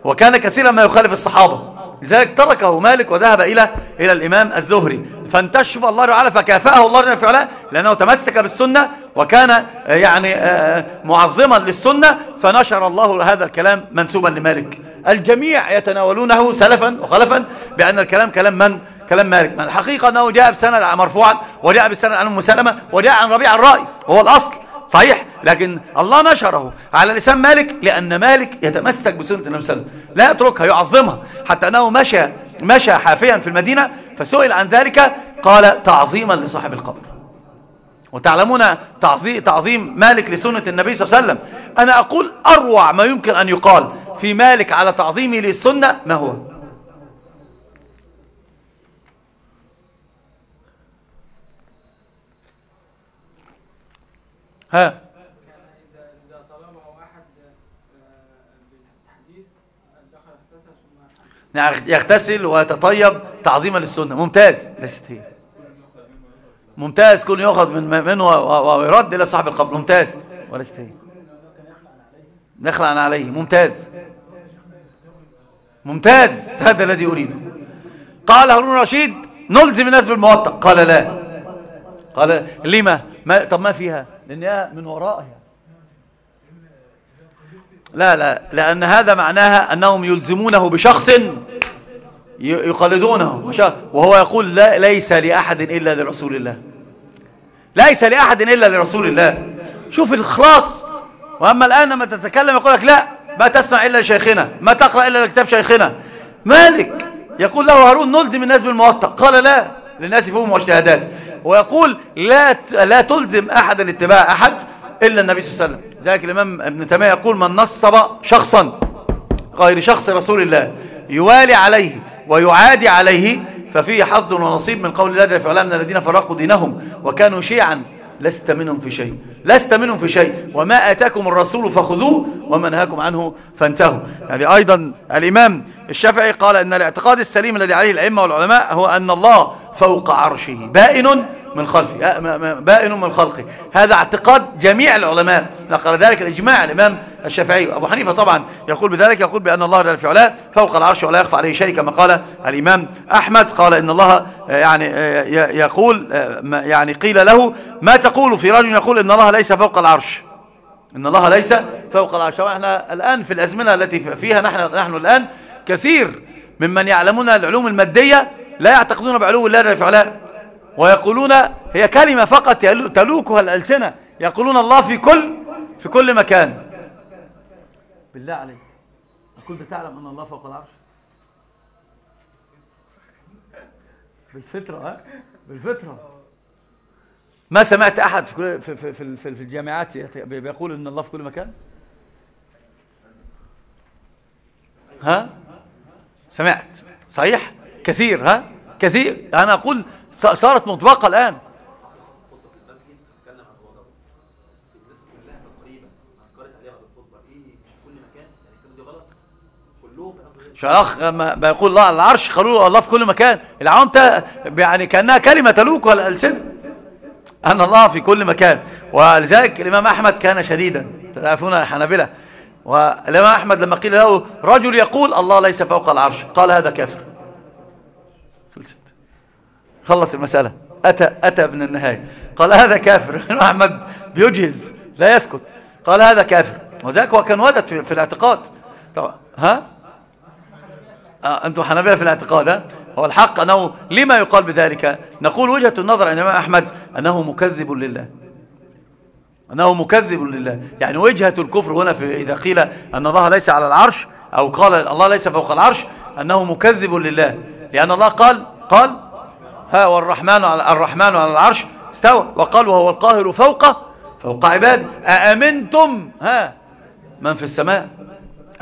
وكان كثيرا ما يخالف الصحابة. لذلك تركه مالك وذهب إلى إلى الإمام الزهري. فانتشف الله تعالى فكافأه الله جل وعلا لأنه تمسك بالسنة وكان يعني معظما للسنة فنشر الله هذا الكلام منسوبا لمالك. الجميع يتناولونه سلفا وخلفا بأن الكلام كلام من؟ كلام مالك. الحقيقة أنه جاء بسند مرفوعا وجاء بسند عن أم سلمة وجاء عن ربيع الرأي وهو الأصل. صحيح لكن الله نشره على لسان مالك لأن مالك يتمسك بسنة النبي صلى الله عليه وسلم لا يتركها يعظمها. حتى أنه مشى مشى حافيا في المدينة فسئل عن ذلك قال تعظيما لصاحب القبر. وتعلمون تعظيم مالك لسنة النبي صلى الله عليه وسلم. أنا أقول أروع ما يمكن أن يقال في مالك على تعظيمه للسنة ما هو؟ ها. نعم، يغتسل ويتطيب تعظيما للسنة. ممتاز. ليست هي. ممتاز. كل يأخذ من منه ويرد إلى صاحب القبر. ممتاز. وليست هي. نخلع عليه. ممتاز. ممتاز. هذا الذي أريده. قال هارون رشيد نلزم الناس بالموطق قال لا. قال لما؟ ما طب ما فيها؟ لأنها من ورائها. لا لا لأن هذا معناها أنهم يلزمونه بشخص يقلدونه. وهو يقول لا ليس لأحد إلا لرسول الله. ليس لأحد إلا لرسول الله. شوف الإخلاص. وأما الآن لما تتكلم يقول لك لا ما تسمع إلا لشيخنا ما تقرأ إلا لكتاب شيخنا. مالك؟ يقول له هارون نلزم الناس بالموطأ قال لا للناس فيهم واجتهادات ويقول لا لا تلزم أحدا اتباع أحد إلا النبي صلى الله عليه وسلم. ذلك الإمام ابن تيمية يقول من نصب شخصا غير شخص رسول الله يوالي عليه ويعادي عليه ففيه حظ ونصيب من قول الله علام الذين فرقوا دينهم وكانوا شيعا لست منهم في شيء. لست منهم في شيء. وما آتاكم الرسول فخذوه وما نهاكم عنه فانتهوا. هذه أيضا الإمام الشافعي قال أن الاعتقاد السليم الذي عليه الأئمة والعلماء هو أن الله فوق عرشه. بائن من خلفه بائن من خلقه هذا اعتقاد جميع العلماء. نقل ذلك الإجماع الإمام الشافعي. أبو حنيفة طبعا يقول بذلك يقول بأن الله جل في علاه فوق العرش ولا يخفى عليه شيء كما قال الإمام أحمد. قال إن الله يعني يقول يعني قيل له ما تقول في رجل يقول إن الله ليس فوق العرش؟ إن الله ليس فوق العرش. وإحنا الآن في الأزمنة التي فيها نحن, نحن الآن كثير ممن يعلمون العلوم المادية لا يعتقدون بعلو الله جل في علاه. ويقولون هي كلمة فقط تلوكها الألسنة. يقولون الله في كل في كل مكان. بالله عليك. كنت تعلم أن الله فوق العرش؟ بالفطرة ها؟ بالفطرة. ما سمعت أحد في, في, في, في, في الجامعات بيقول أن الله في كل مكان؟ ها؟ سمعت. صحيح؟ كثير ها؟ كثير. أنا أقول صارت مطبقة الآن. شيخ ما يقول الله العرش قالوا الله في كل مكان. العوام يعني كأنها كلمة تلوك الألسنة أن الله في كل مكان. ولذلك الإمام أحمد كان شديدا. تعرفون الحنابلة. والإمام أحمد لما قيل له رجل يقول الله ليس فوق العرش قال هذا كافر. خلص المسألة. أتى, أتى من النهاية. قال هذا كافر. أحمد بيجهز. لا يسكت. قال هذا كافر. وذلك هو كان ودد في, الاعتقاد. طبعا ها؟ آه أنتم حنابلة في الاعتقاد ها؟ هو الحق أنه لما يقال بذلك؟ نقول وجهة النظر عند الإمام أحمد أنه مكذب لله. أنه مكذب لله. يعني وجهة الكفر هنا في إذا قيل أن الله ليس على العرش أو قال الله ليس فوق العرش أنه مكذب لله. لأن الله قال قال ها والرحمن على الرحمن على العرش استوى. وقال وهو القاهر فوق فوق عباده أأمنتم؟ ها. من في السماء.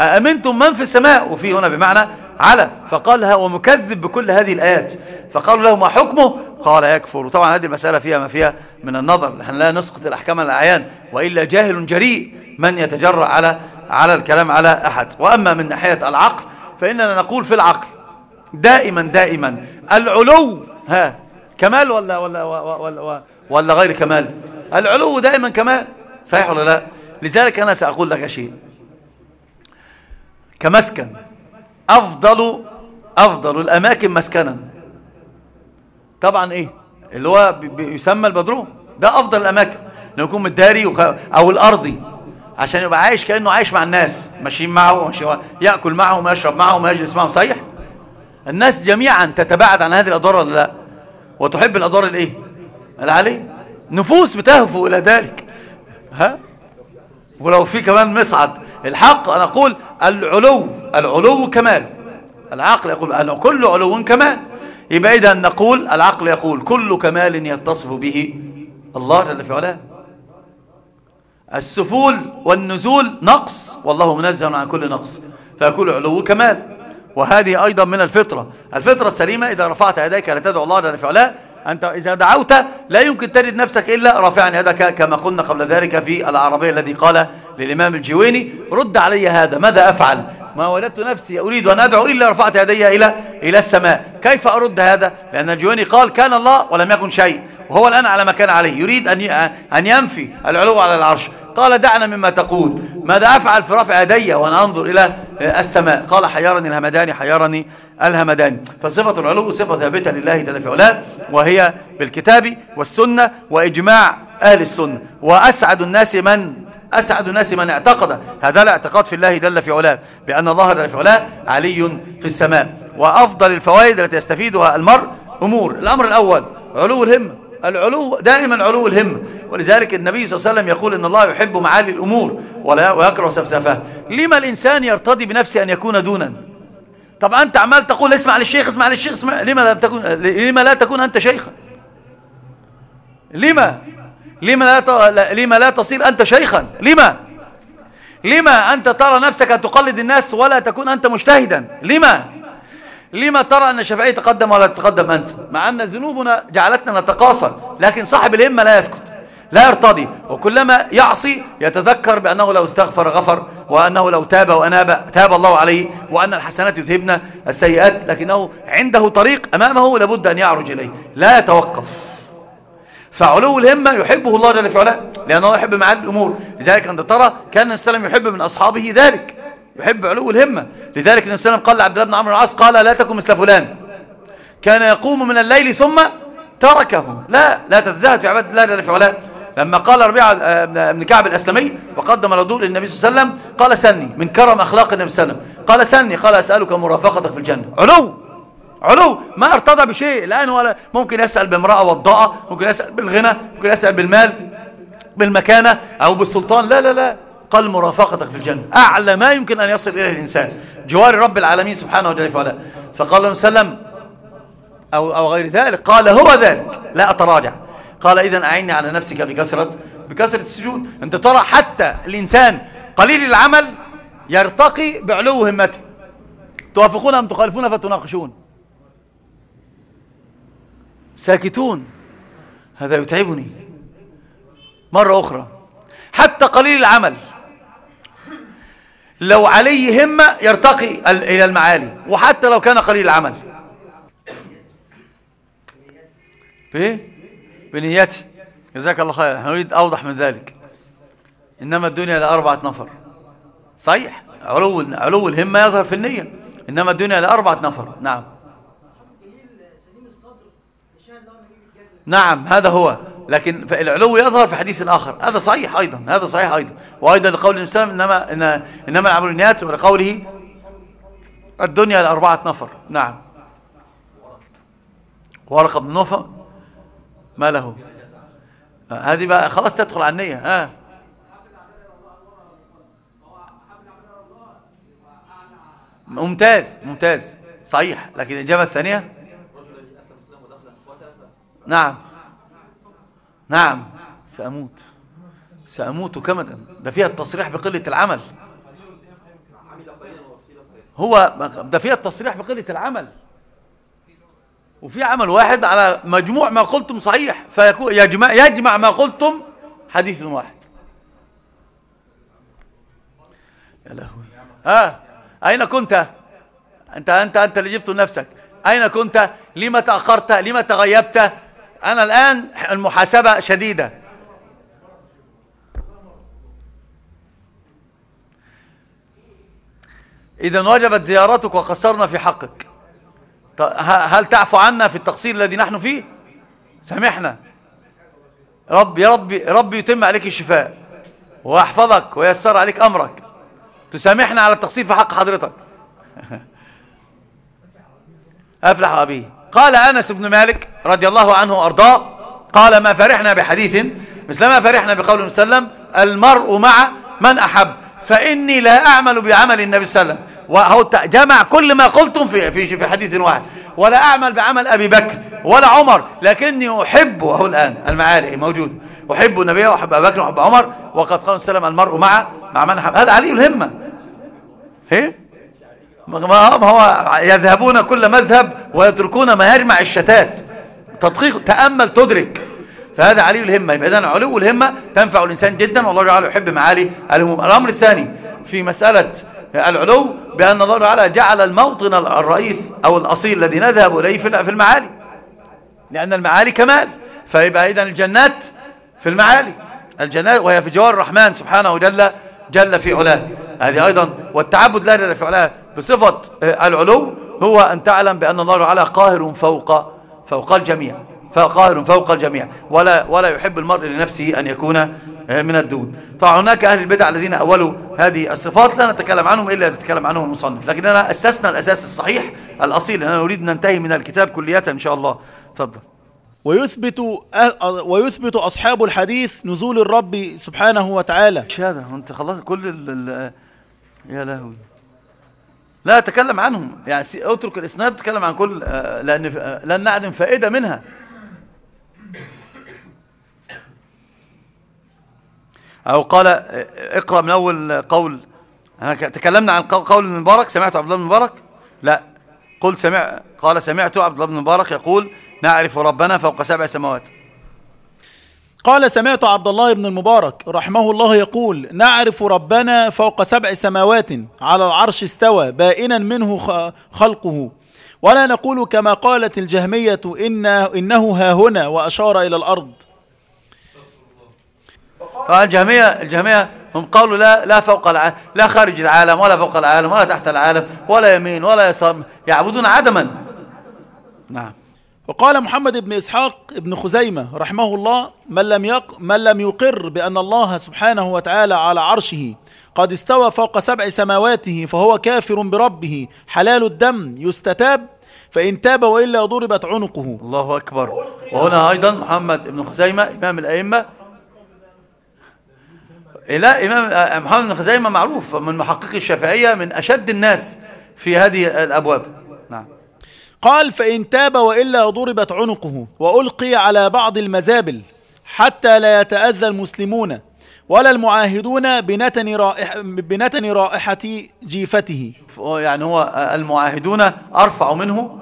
أأمنتم من في السماء؟ وفي هنا بمعنى على. فقال هو مكذب بكل هذه الآيات. فقالوا له ما حكمه؟ قال يكفر. وطبعا هذه المسألة فيها ما فيها من النظر. نحن لا نسقط الأحكام على الأعيان. وإلا جاهل جريء من يتجرأ على على الكلام على أحد. وأما من ناحية العقل فإننا نقول في العقل دائما دائما العلو ها. كمال ولا ولا ولا, ولا, ولا غير كمال؟ العلو دائما كمال. صحيح ولا لا؟ لذلك أنا سأقول لك شيء كمسكن أفضل أفضل الأماكن مسكنا. طبعا إيه؟ اللي هو يسمى البدروم. ده أفضل الأماكن. إنه يكون متداري أو الأرضي عشان يبقى عايش كأنه عايش مع الناس ماشيين معه يأكل معهم ويشرب معهم ويجلس معهم. صحيح؟ الناس جميعا تتباعد عن هذه الأدوار ولا لا؟ وتحب الأدوار الإيه؟ العالية؟ نفوس بتهفو إلى ذلك. ها؟ ولو في كمان مصعد. الحق أنا أقول العلو العلو كمال. العقل يقول أن كل علو كمال. يبقى إذا نقول العقل يقول كل كمال يتصف به الله جل في علاه. السفول والنزول نقص والله منزه عن كل نقص. فيكون علو كمال. وهذه أيضا من الفطرة. الفطرة السليمة إذا رفعت يديك لتدعو الله جل في علاه أنت إذا دعوت لا يمكن تجد نفسك إلا رافعا يدك كما قلنا قبل ذلك في العربية الذي قال للإمام الجويني رد علي هذا ماذا أفعل؟ ما وجدت نفسي أريد أن أدعو إلا رفعت يدي إلى إلى السماء. كيف أرد هذا؟ لأن الجويني قال كان الله ولم يكن شيء. وهو الآن على ما كان عليه يريد أن أن ينفي العلو على العرش. قال دعنا مما تقول. ماذا أفعل في رفع يدي وأنا أنظر إلى السماء؟ قال حيرني الهمداني حيرني الهمداني. فصفة العلو صفة ثابتة لله جل في علاه وهي بالكتاب والسنة وإجماع أهل السنة. وأسعد الناس من أسعد الناس من اعتقد. هذا الاعتقاد في الله جل في علاه بأن الله جل في علاه علي في السماء. وأفضل الفوائد التي يستفيدها المرء أمور. الأمر الأول علو الهمة. العلو دائما علو الهمة ولذلك النبي صلى الله عليه وسلم يقول إن الله يحب معالي الأمور ولا ويكره سفسفها لما الإنسان يرتضي بنفسه أن يكون دونا؟ طب أنت عمال تقول اسمع للشيخ اسمع للشيخ اسمع لما لا تكون لما لا تكون أنت شيخا؟ لما؟ لما لا لما لا تصير أنت شيخا؟ لما؟ لما أنت ترى نفسك أن تقلد الناس ولا تكون أنت مجتهدا؟ لما؟ لما ترى أن الشافعي تقدم ولا تقدم أنت؟ مع أن ذنوبنا جعلتنا نتقاصر لكن صاحب الهمة لا يسكت لا يرتضي وكلما يعصي يتذكر بأنه لو استغفر غفر وأنه لو تاب وأناب تاب الله عليه وأن الحسنات يذهبن السيئات لكنه عنده طريق أمامه لابد أن يعرج إليه لا يتوقف. فعلو الهمة يحبه الله جل في علاه لأنه يحب معاد الأمور لذلك أنت ترى كان السلام يحب من أصحابه ذلك. يحب علو الهمة. لذلك النبي صلى الله عليه وسلم قال لعبد الله بن عمرو العاص قال لا تكن مثل فلان. كان يقوم من الليل ثم تركه. لا لا تتزهد في عبادة الله جل في علاه لما قال ربيعة آه، بن كعب الأسلمي وقدم الوضوء للنبي صلى الله عليه وسلم قال سني من كرم أخلاق النبي صلى الله عليه وسلم. قال سني قال أسألك مرافقتك في الجنة. علو علو ما ارتضى بشيء. الآن ولا ممكن يسأل بامرأة وضاءة ممكن يسأل بالغنى ممكن يسأل بالمال بالمكانة أو بالسلطان. لا لا لا. قال مرافقتك في الجنة. أعلى ما يمكن أن يصل إليه الإنسان. جوار رب العالمين سبحانه وتعالى فقال له وسلم أو, أو غير ذلك قال هو ذلك. لا أتراجع. قال إذا أعني على نفسك بكثرة بكثرة السجود. أنت ترى حتى الإنسان قليل العمل يرتقي بعلو همته. توافقون أم تخالفون فتناقشون؟ ساكتون. هذا يتعبني. مرة أخرى. حتى قليل العمل لو عليه همة يرتقي إلى المعالي وحتى لو كان قليل العمل؟ بنيتي. جزاك الله خير نريد أوضح من ذلك. إنما الدنيا لأربعة نفر. صحيح. علو علو الهمة يظهر في النية. إنما الدنيا لأربعة نفر. نعم. نعم هذا هو. لكن العلو يظهر في حديث آخر. هذا صحيح أيضا هذا صحيح أيضا. وأيضا لقول الإنسان إنما, إن إنما العمل النيات ولقوله الدنيا لأربعة نفر. نعم. ورقة بن نوفل ما له؟ هذه بقى خلاص تدخل على النية. ها ممتاز ممتاز. صحيح. لكن الإجابة الثانية؟ نعم. نعم. سأموت. سأموت كمدا. ده فيها التصريح بقلة العمل. هو ده فيها التصريح بقلة العمل. وفي عمل واحد على مجموع ما قلتم صحيح. فيكون يجمع, ما قلتم حديث واحد. يا لهوي. ها؟ أين كنت؟ أنت أنت أنت اللي جبته لنفسك. أين كنت؟ لما تأخرت؟ لما تغيبت؟ أنا الآن المحاسبة شديدة. إذا وجبت زيارتك وقصرنا في حقك. هل تعفو عنا في التقصير الذي نحن فيه؟ سامحنا. رب يا رب رب يتم عليك الشفاء ويحفظك ويسر عليك أمرك. تسامحنا على التقصير في حق حضرتك. أفلح أبيه. قال أنس بن مالك رضي الله عنه وأرضاه قال ما فرحنا بحديث مثل ما فرحنا بقول وسلم المرء مع من أحب فإني لا أعمل بعمل النبي صلى الله عليه وسلم. وهو جمع كل ما قلتم في في في حديث واحد. ولا أعمل بعمل أبي بكر ولا عمر لكني أحب وهو الآن المعالي موجود. أحب النبي وأحب أبي بكر وأحب عمر وقد قال وسلم المرء مع مع من أحب. هذا علي الهمة. إيه؟ ما هو يذهبون كل مذهب ويتركون ما يجمع الشتات. تدقيق تأمل تدرك. فهذا علي الهمة. يبقى إذن علو الهمة تنفع الإنسان جدا والله تعالى يحب معالي الهموم. الأمر الثاني في مسألة العلو بأن الله تعالى جعل الموطن الرئيس أو الأصيل الذي نذهب إليه في المعالي. لأن المعالي كمال. فيبقى إذن الجنات في المعالي. الجنات وهي في جوار الرحمن سبحانه جل جل في علاه. هذه أيضا والتعبد لا في علاه بصفة آه، العلو هو أن تعلم بأن الله تعالى قاهر فوق فوق الجميع فقاهر فوق الجميع. ولا ولا يحب المرء لنفسه أن يكون آه، من الدون فهناك أهل البدع الذين أولوا هذه الصفات لا نتكلم عنهم إلا إذا تكلم عنهم المصنف. لكننا أسسنا الأساس الصحيح الأصيل أنا أريد أن ننتهي من الكتاب كلية إن شاء الله. تفضل. ويثبت أه- ويثبت أصحاب الحديث نزول الرب سبحانه وتعالى. مش هذا؟ أنت خلاص كل ال يا لهوي. لا تكلم عنهم. يعني أترك الإسناد تكلم عن كل آه، لأن آه، لن نعدم فائدة منها. أو قال آه، اقرأ من أول قول. إحنا تكلمنا عن قو- قول ابن مبارك سمعت عبد الله بن مبارك؟ لا. قل سمع قال سمعت عبد الله بن مبارك يقول نعرف ربنا فوق سبع سماوات. قال سمعت عبد الله بن المبارك رحمه الله يقول نعرف ربنا فوق سبع سماوات على العرش استوى بائنا منه خلقه. ولا نقول كما قالت الجهمية إن إنه ها هنا وأشار إلى الأرض. الجهمية الجهمية هم قالوا لا لا فوق العالم لا خارج العالم ولا فوق العالم ولا تحت العالم ولا يمين ولا يسار يعبدون عدما. نعم. وقال محمد بن إسحاق بن خزيمة رحمه الله من لم, يق من لم يقر بأن الله سبحانه وتعالى على عرشه قد استوى فوق سبع سماواته فهو كافر بربه حلال الدم يستتاب فإن تاب وإلا ضربت عنقه. الله أكبر. وهنا أيضا محمد بن خزيمة إمام الأئمة. لا إمام محمد بن خزيمة معروف من محققي الشافعية من أشد الناس في هذه الأبواب. نعم. قال فإن تاب وإلا ضربت عنقه وألقي على بعض المزابل حتى لا يتأذى المسلمون ولا المعاهدون بنتن, رائح بنتن رائحة جيفته. يعني هو المعاهدون أرفع منه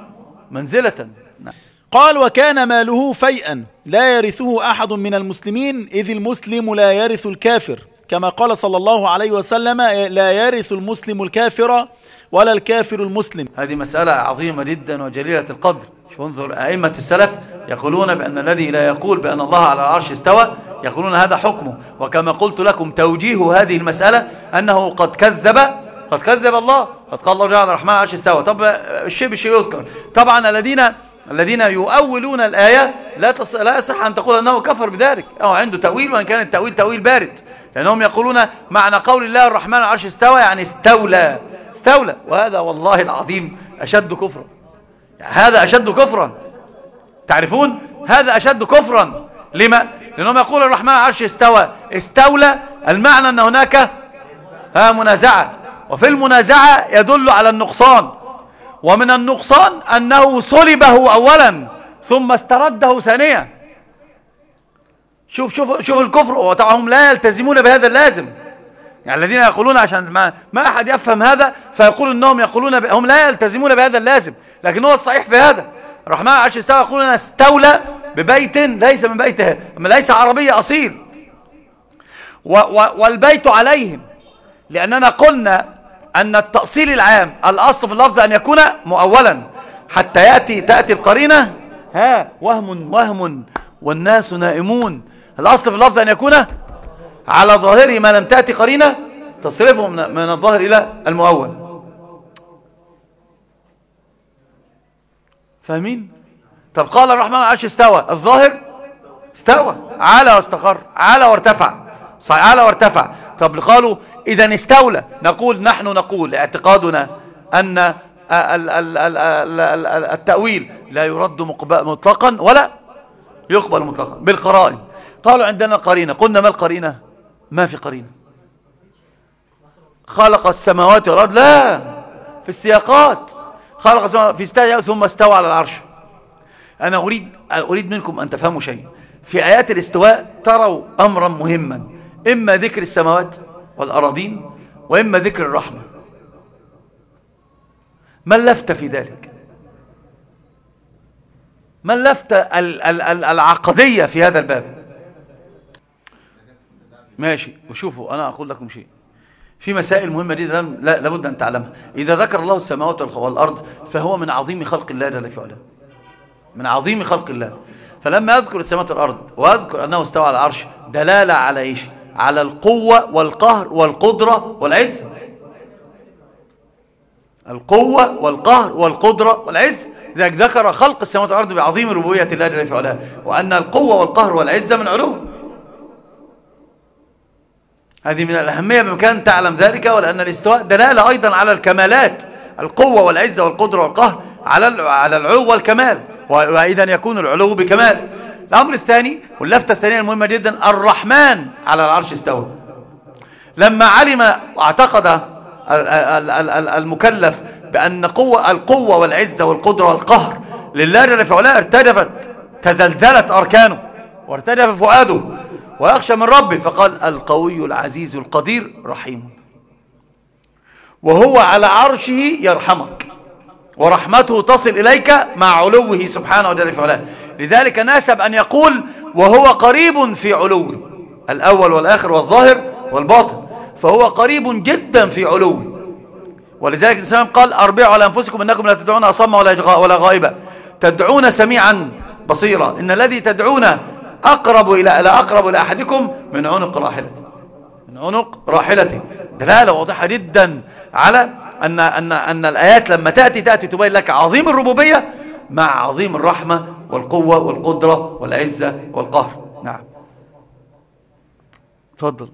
منزلة. نعم. قال وكان ماله فيئا لا يرثه أحد من المسلمين إذ المسلم لا يرث الكافر. كما قال صلى الله عليه وسلم لا يرث المسلم الكافر ولا الكافر المسلم. هذه مسألة عظيمة جدا وجليلة القدر. انظر أئمة السلف يقولون بأن الذي لا يقول بأن الله على العرش استوى يقولون هذا حكمه. وكما قلت لكم توجيه هذه المسألة أنه قد كذب قد كذب الله قد قال الله جعل الرحمن على العرش استوى. طب الشيء بالشيء يذكر. طبعا الذين الذين يؤولون الآية لا. لا يصح أن تقول أنه كفر بذلك. أو عنده تأويل وإن كان التأويل تأويل بارد. لأنهم يقولون معنى قول الله الرحمن العرش استوى يعني استولى. استولى. وهذا والله العظيم أشد كفرا. يعني هذا أشد كفرا. تعرفون؟ هذا أشد كفرا. لما؟ لأنهم يقول الرحمن العرش استوى. استولى المعنى أن هناك ها منازعة. وفي المنازعة يدل على النقصان. ومن النقصان أنه صلبه أولا ثم استرده ثانيا. شوف شوف شوف الكفر وطبعا هم لا يلتزمون بهذا اللازم. يعني الذين يقولون عشان ما, ما أحد يفهم هذا فيقول أنهم يقولون. هم لا يلتزمون بهذا اللازم. لكن هو الصحيح في هذا. الرحمن عرش استوى أنا استولى ببيت ليس من بيته ليس عربي أصيل. و... و... والبيت عليهم. لأننا قلنا أن التأصيل العام الأصل في اللفظ أن يكون مؤولا. حتى يأتي تأتي القرينة ها وهم وهم والناس نائمون. الأصل في اللفظ أن يكون على ظاهره ما لم تأتي قرينة تصرفه من الظاهر إلى المؤول. فاهمين؟ طب قال الرحمن العرش استوى. الظاهر استوى. على واستقر. على وارتفع. صحيح على وارتفع. طب قالوا إذا استولى. نقول نحن نقول اعتقادنا أن ال- ال- ال- ال- ال- ال- التأويل لا يرد مطلقا ولا يقبل مطلقا. بالقرائن. قالوا عندنا قرينة. قلنا ما القرينة؟ ما في قرينة. خلق السماوات والأرض. لا في السياقات. خلق السماوات في استوى ثم استوى على العرش. أنا أريد أريد منكم أن تفهموا شيء. في آيات الاستواء تروا أمرا مهما إما ذكر السماوات والأراضين وإما ذكر الرحمة. ما اللفت في ذلك؟ ما اللفت ال- ال- ال- العقدية في هذا الباب؟ ماشي وشوفوا أنا أقول لكم شيء. في مسائل مهمة لا لابد أن تعلمها. إذا ذكر الله السماوات والأرض فهو من عظيم خلق الله جل في علاه. من عظيم خلق الله. فلما يذكر السماوات والأرض ويذكر أنه استوى على العرش دلالة على إيش؟ على القوة والقهر والقدرة والعز. القوة والقهر والقدرة والعز. لذلك ذكر خلق السماوات والأرض بعظيم ربوبية الله جل في علاه. وأن القوة والقهر والعزة من علو هذه من الأهمية بمكان تعلم ذلك ولأن الاستواء دلالة أيضا على الكمالات القوة والعزة والقدرة والقهر على على العلو والكمال وإذا يكون العلو بكمال. الأمر الثاني واللفتة الثانية المهمة جدا الرحمن على العرش استوى. لما علم اعتقد المكلف بأن قوة القوة والعزة والقدرة والقهر لله جل في علاه ارتجفت تزلزلت أركانه وارتجف فؤاده. ويخشى من ربه فقال القوي العزيز القدير رحيم. وهو على عرشه يرحمك ورحمته تصل إليك مع علوه سبحانه وتعالى في علاه. لذلك ناسب أن يقول وهو قريب في علوه الأول والآخر والظاهر والباطن. فهو قريب جدا في علوه. ولذلك الإسلام قال أربعوا على أنفسكم إنكم لا تدعون أصم ولا غائبا تدعون سميعا بصيرا. إن الذي تدعون أقرب إلى لا أقرب إلى أحدكم من عنق راحلته من عنق راحلته دلالة واضحة جدا على أن, أن, أن الآيات لما تأتي تأتي تبين لك عظيم الربوبية مع عظيم الرحمة والقوة والقدرة والعزة والقهر. نعم. تفضل.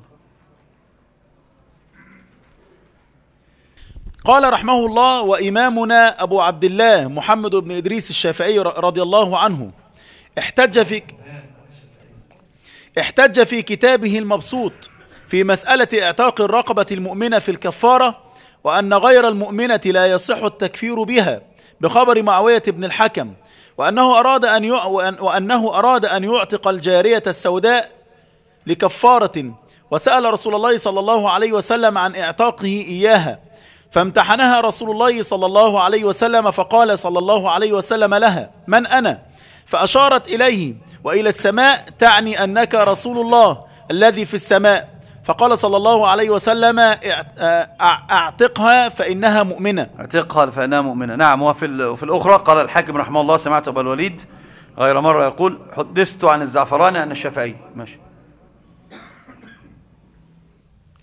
قال رحمه الله وإمامنا أبو عبد الله محمد بن إدريس الشافعي رضي الله عنه احتج في احتج في كتابه المبسوط في مسألة إعتاق الرقبة المؤمنة في الكفارة وأن غير المؤمنة لا يصح التكفير بها بخبر معوية بن الحكم وأنه أراد أن. وأنه أراد أن يعتق الجارية السوداء لكفارة وسأل رسول الله صلى الله عليه وسلم عن إعتاقه إياها فامتحنها رسول الله صلى الله عليه وسلم فقال صلى الله عليه وسلم لها من أنا فأشارت إليه وإلى السماء تعني أنك رسول الله الذي في السماء. فقال صلى الله عليه وسلم أعتقها فإنها مؤمنة. أعتقها فإنها مؤمنة. نعم وفي في الأخرى قال الحاكم رحمه الله سمعت أبا الوليد غير مرة يقول حدثت عن الزعفراني عن الشافعي. ماشي.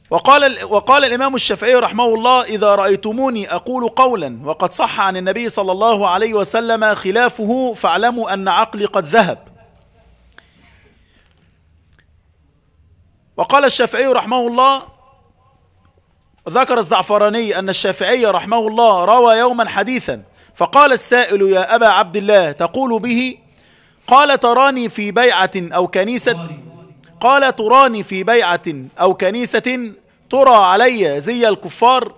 وقال وقال الإمام الشافعي رحمه الله إذا رأيتموني أقول قولا وقد صح عن النبي صلى الله عليه وسلم خلافه فاعلموا أن عقلي قد ذهب. وقال الشافعي رحمه الله ذكر الزعفراني أن الشافعي رحمه الله روى يوما حديثا فقال السائل يا أبا عبد الله تقول به قال تراني في بيعة أو كنيسة قال تراني في بيعة أو كنيسة ترى علي زي الكفار.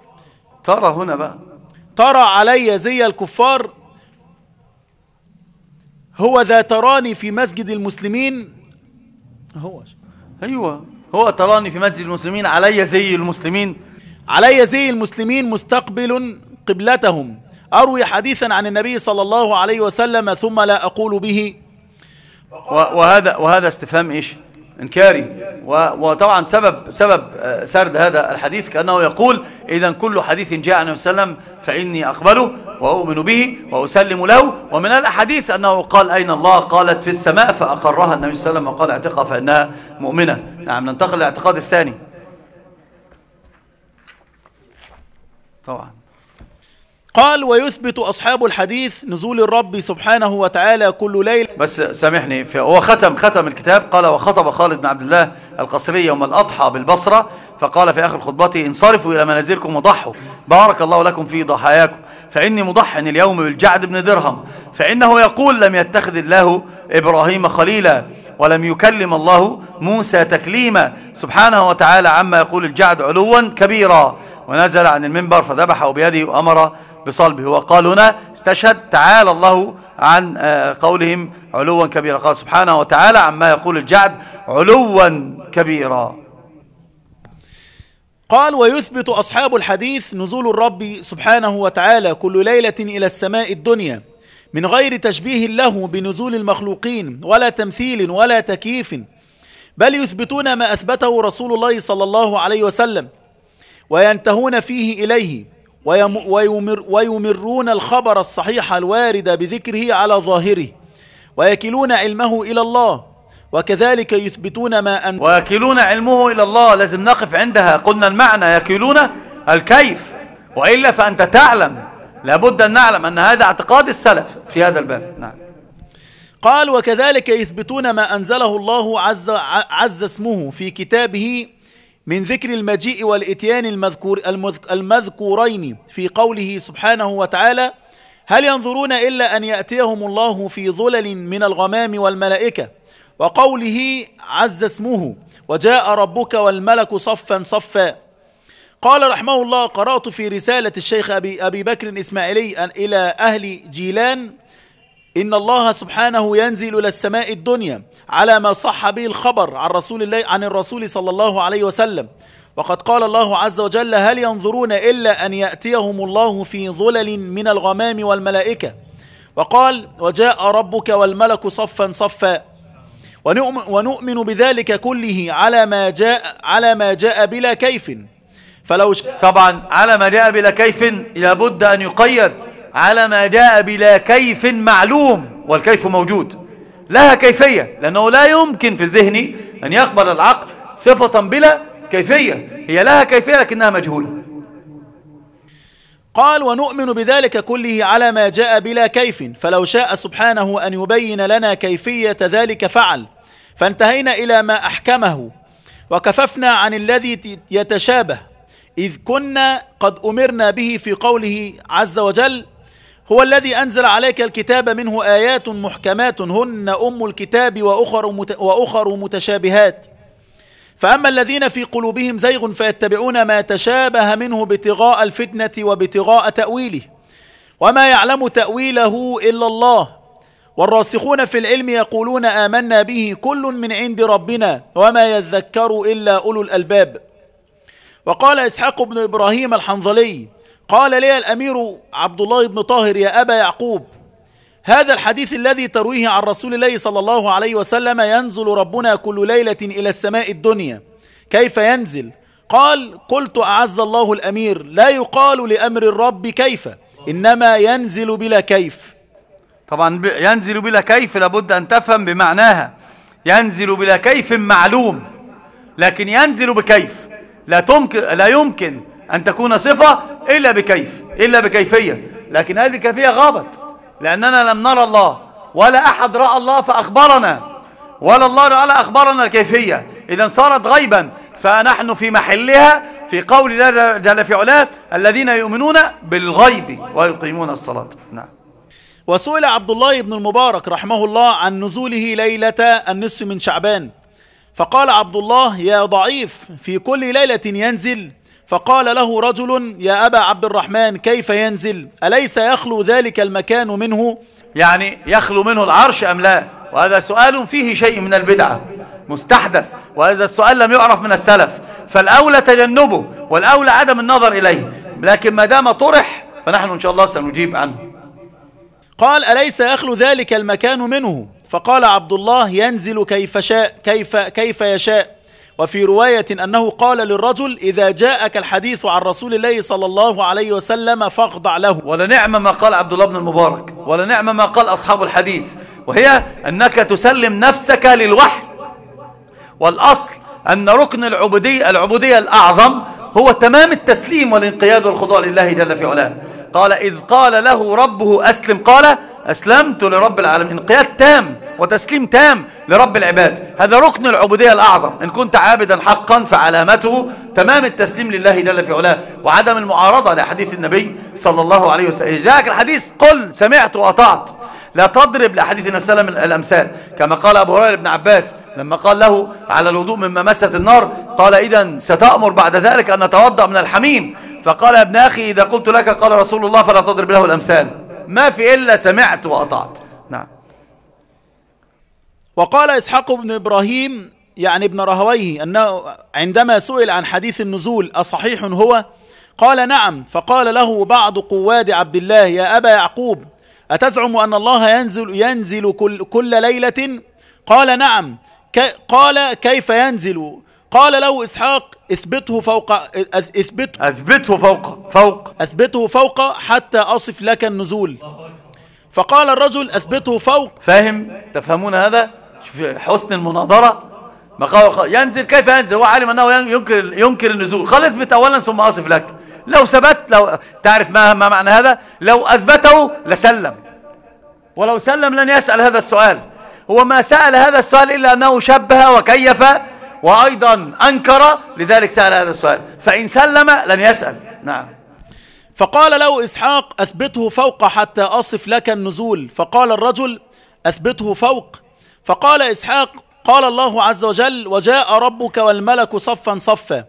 ترى هنا بقى. ترى علي زي الكفار. هو ذا تراني في مسجد المسلمين. هو أيوة. هو تراني في مسجد المسلمين علي زي المسلمين. علي زي المسلمين مستقبل قبلتهم. أروي حديثا عن النبي صلى الله عليه وسلم ثم لا أقول به. وهذا وهذا استفهام إيش؟ إنكاري. وطبعا سبب سبب آه، سرد هذا الحديث كأنه يقول اذا كل حديث جاء عن النبي صلى الله عليه وسلم فإني أقبله. وأؤمن به وأسلم له. ومن الأحاديث أنه قال أين الله؟ قالت في السماء فأقرها النبي صلى الله عليه وسلم وقال اعتقها فإنها مؤمنة. نعم ننتقل للاعتقاد الثاني. طبعا. قال ويثبت أصحاب الحديث نزول الرب سبحانه وتعالى كل ليل بس سامحني هو ختم ختم الكتاب. قال وخطب خالد بن عبد الله القصري يوم الأضحى بالبصرة. فقال في آخر خطبته انصرفوا إلى منازلكم وضحوا. بارك الله لكم في ضحاياكم. فإني مضح اليوم بالجعد بن درهم فإنه يقول لم يتخذ الله إبراهيم خليلا ولم يكلم الله موسى تكليما. سبحانه وتعالى عما يقول الجعد علوا كبيرا. ونزل عن المنبر فذبحه بيده وأمر بصلبه. وقال هنا استشهد تعالى الله عن آه، قولهم علوا كبيرا. قال سبحانه وتعالى عما يقول الجعد علوا كبيرا. قال ويثبت أصحاب الحديث نزول الرب سبحانه وتعالى كل ليلة إلى السماء الدنيا من غير تشبيه له بنزول المخلوقين ولا تمثيل ولا تكييف بل يثبتون ما أثبته رسول الله صلى الله عليه وسلم وينتهون فيه إليه ويمر ويمرون الخبر الصحيح الوارد بذكره على ظاهره ويكلون علمه إلى الله وكذلك يثبتون ما أن ويكلون علمه إلى الله لازم نقف عندها. قلنا المعنى يكلون الكيف. وإلا فأنت تعلم. لابد أن نعلم أن هذا اعتقاد السلف في هذا الباب. نعم. قال وكذلك يثبتون ما أنزله الله عز, عز اسمه في كتابه من ذكر المجيء والإتيان المذكور المذكورين في قوله سبحانه وتعالى هل ينظرون إلا أن يأتيهم الله في ظلل من الغمام والملائكة وقوله عز اسمه وجاء ربك والملك صفا صفا. قال رحمه الله قرأت في رسالة الشيخ أبي, أبي بكر إسماعيلي إلى أهل جيلان إن الله سبحانه ينزل إلى السماء الدنيا على ما صح به الخبر عن رسول الله عن الرسول صلى الله عليه وسلم. وقد قال الله عز وجل هل ينظرون إلا أن يأتيهم الله في ظلل من الغمام والملائكة؟ وقال وجاء ربك والملك صفا صفا. ونؤمن بذلك كله على ما جاء على ما جاء بلا كيف. فلو طبعا على ما جاء بلا كيف لابد أن يقيد على ما جاء بلا كيف معلوم والكيف موجود. لها كيفية لأنه لا يمكن في الذهن أن يقبل العقل صفة بلا كيفية. هي لها كيفية لكنها مجهولة. قال ونؤمن بذلك كله على ما جاء بلا كيف فلو شاء سبحانه أن يبين لنا كيفية ذلك فعل. فانتهينا إلى ما أحكمه وكففنا عن الذي يتشابه إذ كنا قد أمرنا به في قوله عز وجل هو الذي أنزل عليك الكتاب منه آيات محكمات هن أم الكتاب وأخر, وأخر متشابهات. فأما الذين في قلوبهم زيغ فيتبعون ما تشابه منه ابتغاء الفتنة وابتغاء تأويله. وما يعلم تأويله إلا الله. والراسخون في العلم يقولون آمنا به كل من عند ربنا وما يذكر إلا أولو الألباب. وقال إسحاق بن إبراهيم الحنظلي قال لي الأمير عبد الله بن طاهر يا أبا يعقوب هذا الحديث الذي ترويه عن رسول الله صلى الله عليه وسلم ينزل ربنا كل ليلة إلى السماء الدنيا. كيف ينزل؟ قال قلت أعز الله الأمير لا يقال لأمر الرب كيف إنما ينزل بلا كيف. طبعا ينزل بلا كيف لابد أن تفهم بمعناها. ينزل بلا كيف معلوم لكن ينزل بكيف. لا, تمكن لا يمكن أن تكون صفة إلا بكيف إلا بكيفية. لكن هذه الكيفية غابت. لأننا لم نرى الله ولا أحد رأى الله فأخبرنا. ولا الله رأى أخبرنا الكيفية. إذا صارت غيبا فنحن في محلها في قول جل في علاه الذين يؤمنون بالغيب ويقيمون الصلاة. نعم. وسئل عبد الله بن المبارك رحمه الله عن نزوله ليلة النصف من شعبان. فقال عبد الله يا ضعيف في كل ليلة ينزل فقال له رجل يا أبا عبد الرحمن كيف ينزل؟ أليس يخلو ذلك المكان منه? يعني يخلو منه العرش أم لا؟ وهذا سؤال فيه شيء من البدعة مستحدث وهذا السؤال لم يعرف من السلف فالأولى تجنبه والأولى عدم النظر إليه لكن ما دام طرح فنحن إن شاء الله سنجيب عنه. قال أليس يخلو ذلك المكان منه؟ فقال عبد الله ينزل كيف شاء كيف كيف يشاء. وفي رواية أنه قال للرجل إذا جاءك الحديث عن رسول الله صلى الله عليه وسلم فاخضع له. ولنعم ما قال عبد الله بن المبارك. ولنعم ما قال أصحاب الحديث. وهي أنك تسلم نفسك للوحي. والأصل أن ركن العبودية, العبودية الأعظم هو تمام التسليم والانقياد والخضوع لله جل في علاه. قال إذ قال له ربه أسلم. قال أسلمت لرب العالمين. انقياد تام وتسليم تام لرب العباد. هذا ركن العبودية الأعظم. إن كنت عابدا حقا فعلامته تمام التسليم لله جل في علاه وعدم المعارضة لحديث النبي صلى الله عليه وسلم. جاءك الحديث قل سمعت وأطعت. لا تضرب لحديث النبي صلى الله عليه وسلم الأمثال. كما قال أبو هريرة بن عباس لما قال له على الوضوء مما مست النار قال إذا ستأمر بعد ذلك أن نتوضأ من الحميم. فقال يا ابن أخي إذا قلت لك قال رسول الله فلا تضرب له الأمثال. ما في إلا سمعت وأطعت. نعم. وقال إسحاق بن إبراهيم يعني ابن رهويه أنه عندما سئل عن حديث النزول أصحيح هو؟ قال نعم. فقال له بعض قواد عبد الله يا أبا يعقوب أتزعم أن الله ينزل, ينزل كل, كل ليلة؟ قال نعم. قال كيف ينزل؟ قال له إسحاق اثبته فوق اثبته أثبته فوق فوق. أثبته فوق حتى أصف لك النزول. فقال الرجل أثبته فوق. فاهم؟ تفهمون هذا؟ حسن المناظرة. ما قال ينزل كيف ينزل؟ هو عالم أنه ينكر, ينكر النزول. قال أثبت أولا ثم أصف لك. لو ثبت لو تعرف ما, ما معنى هذا؟ لو أثبته لسلم. ولو سلم لن يسأل هذا السؤال. هو ما سأل هذا السؤال إلا أنه شبه وكيف وأيضا أنكر لذلك سأل هذا السؤال. فإن سلم لن يسأل. نعم. فقال له إسحاق أثبته فوق حتى أصف لك النزول. فقال الرجل أثبته فوق. فقال إسحاق قال الله عز وجل وجاء ربك والملك صفا صفا.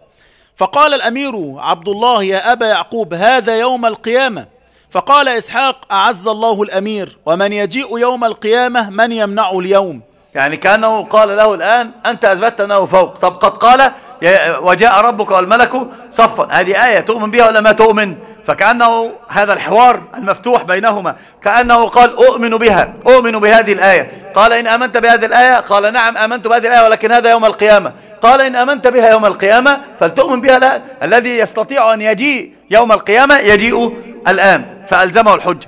فقال الأمير عبد الله يا أبا يعقوب هذا يوم القيامة. فقال إسحاق أعز الله الأمير. ومن يجيء يوم القيامة من يمنعه اليوم؟ يعني كأنه قال له الآن أنت أثبتت أنه فوق. طب قد قال وجاء ربك والملك صفا. هذه آية تؤمن بها ولا ما تؤمن؟ فكأنه هذا الحوار المفتوح بينهما. كأنه قال أؤمن بها أؤمن بهذه الآية. قال إن أمنت بهذه الآية؟ قال نعم أمنت بهذه الآية ولكن هذا يوم القيامة. قال إن أمنت بها يوم القيامة فلتؤمن بها الآن. الذي يستطيع أن يجيء يوم القيامة يجيء الآن. فألزمه الحجة.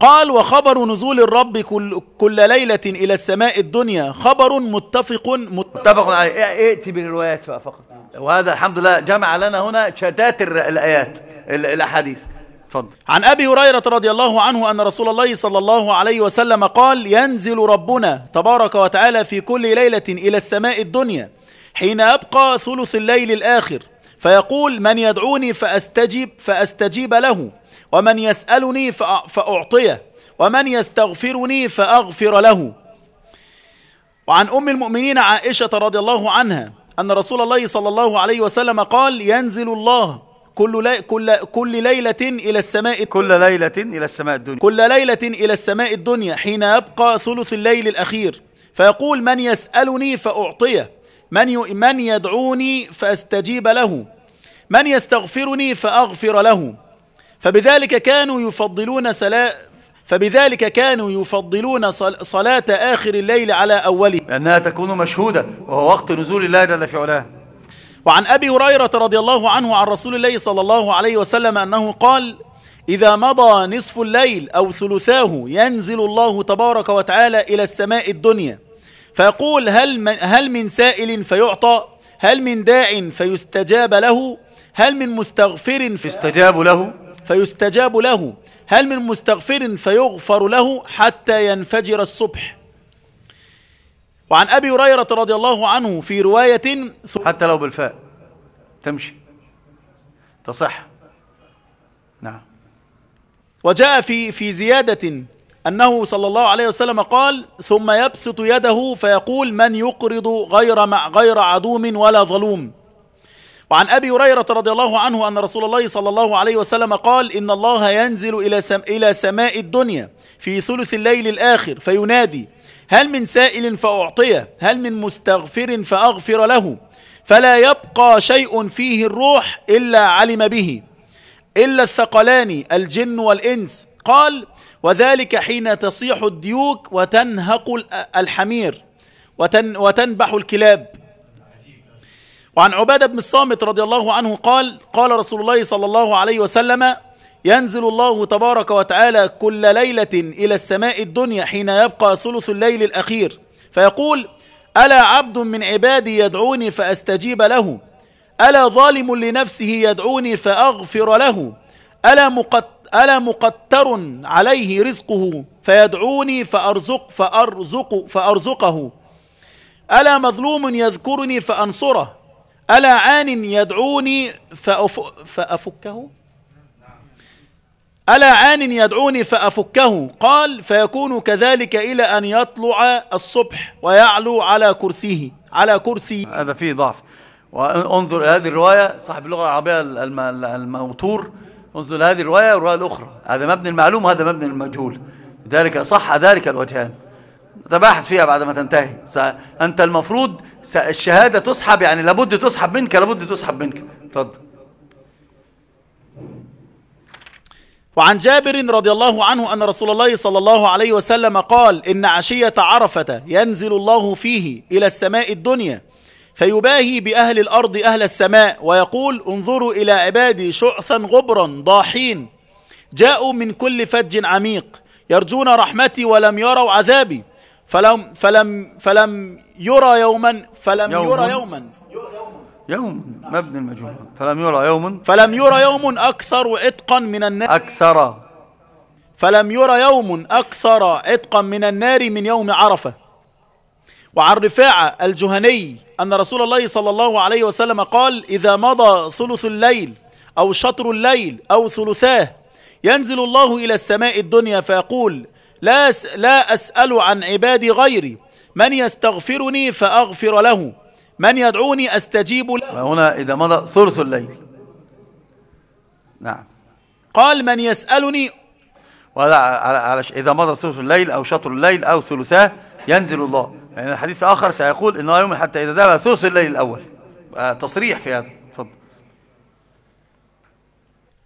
قال وخبر نزول الرب كل, كل ليلة إلى السماء الدنيا خبر متفق متفق عليه. ائتي بالروايات فقط؟ وهذا الحمد لله جمع لنا هنا شتات الآيات الأحاديث. تفضل. عن أبي هريرة رضي الله عنه أن رسول الله صلى الله عليه وسلم قال ينزل ربنا تبارك وتعالى في كل ليلة إلى السماء الدنيا حين أبقى ثلث الليل الآخر فيقول من يدعوني فأستجيب فأستجيب له. ومن يسألني فأعطيه ومن يستغفرني فأغفر له. وعن أم المؤمنين عائشة رضي الله عنها أن رسول الله صلى الله عليه وسلم قال ينزل الله كل, لي كل, كل ليلة إلى السماء كل ليلة إلى السماء الدنيا. كل ليلة إلى السماء الدنيا حين يبقى ثلث الليل الأخير. فيقول من يسألني فأعطيه من, من يدعوني فأستجيب له من يستغفرني فأغفر له. فبذلك كانوا يفضلون سلاء فبذلك كانوا يفضلون صلاة آخر الليل على أوله. لأنها تكون مشهودة وهو وقت نزول الله جل في علاه. وعن أبي هريرة رضي الله عنه عن رسول الله صلى الله عليه وسلم أنه قال إذا مضى نصف الليل أو ثلثاه ينزل الله تبارك وتعالى إلى السماء الدنيا. فيقول هل من, هل من سائل فيعطى هل من داع فيستجاب له هل من مستغفر فيستجاب له فيستجاب له. هل من مستغفر فيغفر له حتى ينفجر الصبح؟ وعن أبي هريرة رضي الله عنه في رواية حتى لو بالفاء. تمشي. تصح. نعم. وجاء في في زيادة أنه صلى الله عليه وسلم قال ثم يبسط يده فيقول من يقرض غير غير عدوم ولا ظلوم؟ وعن أبي هريرة رضي الله عنه أن رسول الله صلى الله عليه وسلم قال إن الله ينزل إلى, سم إلى سماء الدنيا في ثلث الليل الآخر فينادي هل من سائل فأعطيه هل من مستغفر فأغفر له؟ فلا يبقى شيء فيه الروح إلا علم به. إلا الثقلان الجن والإنس. قال وذلك حين تصيح الديوك وتنهق الحمير وتن وتنبح الكلاب. وعن عبادة بن الصامت رضي الله عنه قال قال رسول الله صلى الله عليه وسلم ينزل الله تبارك وتعالى كل ليلة إلى السماء الدنيا حين يبقى ثلث الليل الأخير. فيقول ألا عبد من عبادي يدعوني فأستجيب له؟ ألا ظالم لنفسه يدعوني فأغفر له؟ ألا, مقت ألا مقتر عليه رزقه فيدعوني فأرزق فأرزق فأرزقه؟ ألا مظلوم يذكرني فأنصره؟ ألا عان يدعوني فأف فأفكه؟ ألا عان يدعوني فأفكه؟ قال فيكون كذلك إلى أن يطلع الصبح ويعلو على كرسيه على كرسي. هذا فيه ضعف. وانظر هذه الرواية صاحب اللغة العربية الموتور انظر هذه الرواية والرواية الأخرى. هذا مبني المعلوم وهذا مبني المجهول. ذلك صح ذلك الوجهان. تباحث فيها بعد ما تنتهي. أنت المفروض الشهادة تسحب يعني لابد تسحب منك لابد تسحب منك. تفضل وعن جابر رضي الله عنه أن رسول الله صلى الله عليه وسلم قال إن عشية عرفة ينزل الله فيه إلى السماء الدنيا فيباهي بأهل الأرض أهل السماء ويقول انظروا إلى عبادي شعثا غبرا ضاحين جاءوا من كل فج عميق يرجون رحمتي ولم يروا عذابي. فلم, فلم, فلم يرى يوما فلم يوم يرى يوما. يوم مبني المجهول. فلم يرى يوم فلم يرى يوم أكثر عتقا من النار. أكثر. فلم يرى يوم أكثر عتقا من النار من يوم عرفة. وعن رفاعة الجهني أن رسول الله صلى الله عليه وسلم قال إذا مضى ثلث الليل أو شطر الليل أو ثلثاه ينزل الله إلى السماء الدنيا فيقول لا, لا أسأل عن عبادي غيري. من يستغفرني فأغفر له. من يدعوني أستجيب له. هنا إذا مضى ثلث الليل. نعم. قال من يسألني. ولا على على إذا مضى ثلث الليل أو شطر الليل أو ثلثاه ينزل الله. يعني الحديث آخر سيقول إنه يوم حتى إذا ذهب ثلث الليل الأول. آه، تصريح في هذا. تفضل.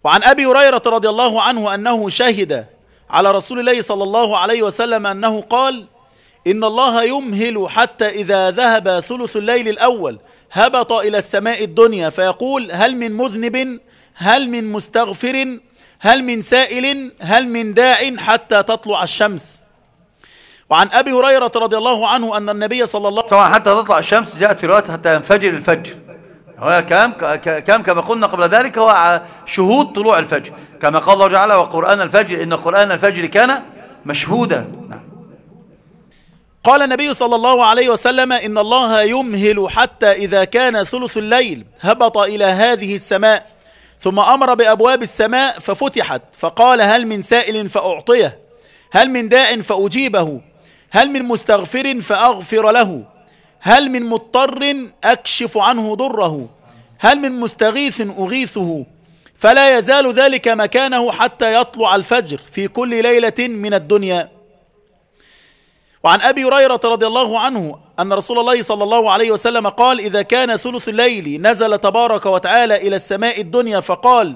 وعن أبي هريرة رضي الله عنه أنه شهد على رسول الله صلى الله عليه وسلم أنه قال إن الله يمهل حتى إذا ذهب ثلث الليل الأول هبط إلى السماء الدنيا فيقول هل من مذنب؟ هل من مستغفر؟ هل من سائل؟ هل من داع حتى تطلع الشمس؟ وعن أبي هريرة رضي الله عنه أن النبي صلى الله عليه طبعا حتى تطلع الشمس جاءت في رواية حتى ينفجر الفجر. هو كام كام كما قلنا قبل ذلك هو شهود طلوع الفجر. كما قال الله تعالى وقرآن الفجر إن قرآن الفجر كان مشهودا. نعم. قال النبي صلى الله عليه وسلم إن الله يمهل حتى إذا كان ثلث الليل هبط إلى هذه السماء ثم أمر بأبواب السماء ففتحت فقال هل من سائل فأعطيه هل من داء فأجيبه هل من مستغفر فأغفر له. هل من مضطر أكشف عنه ضره؟ هل من مستغيث أغيثه؟ فلا يزال ذلك مكانه حتى يطلع الفجر في كل ليلة من الدنيا. وعن أبي هريرة رضي الله عنه أن رسول الله صلى الله عليه وسلم قال إذا كان ثلث الليل نزل تبارك وتعالى إلى السماء الدنيا فقال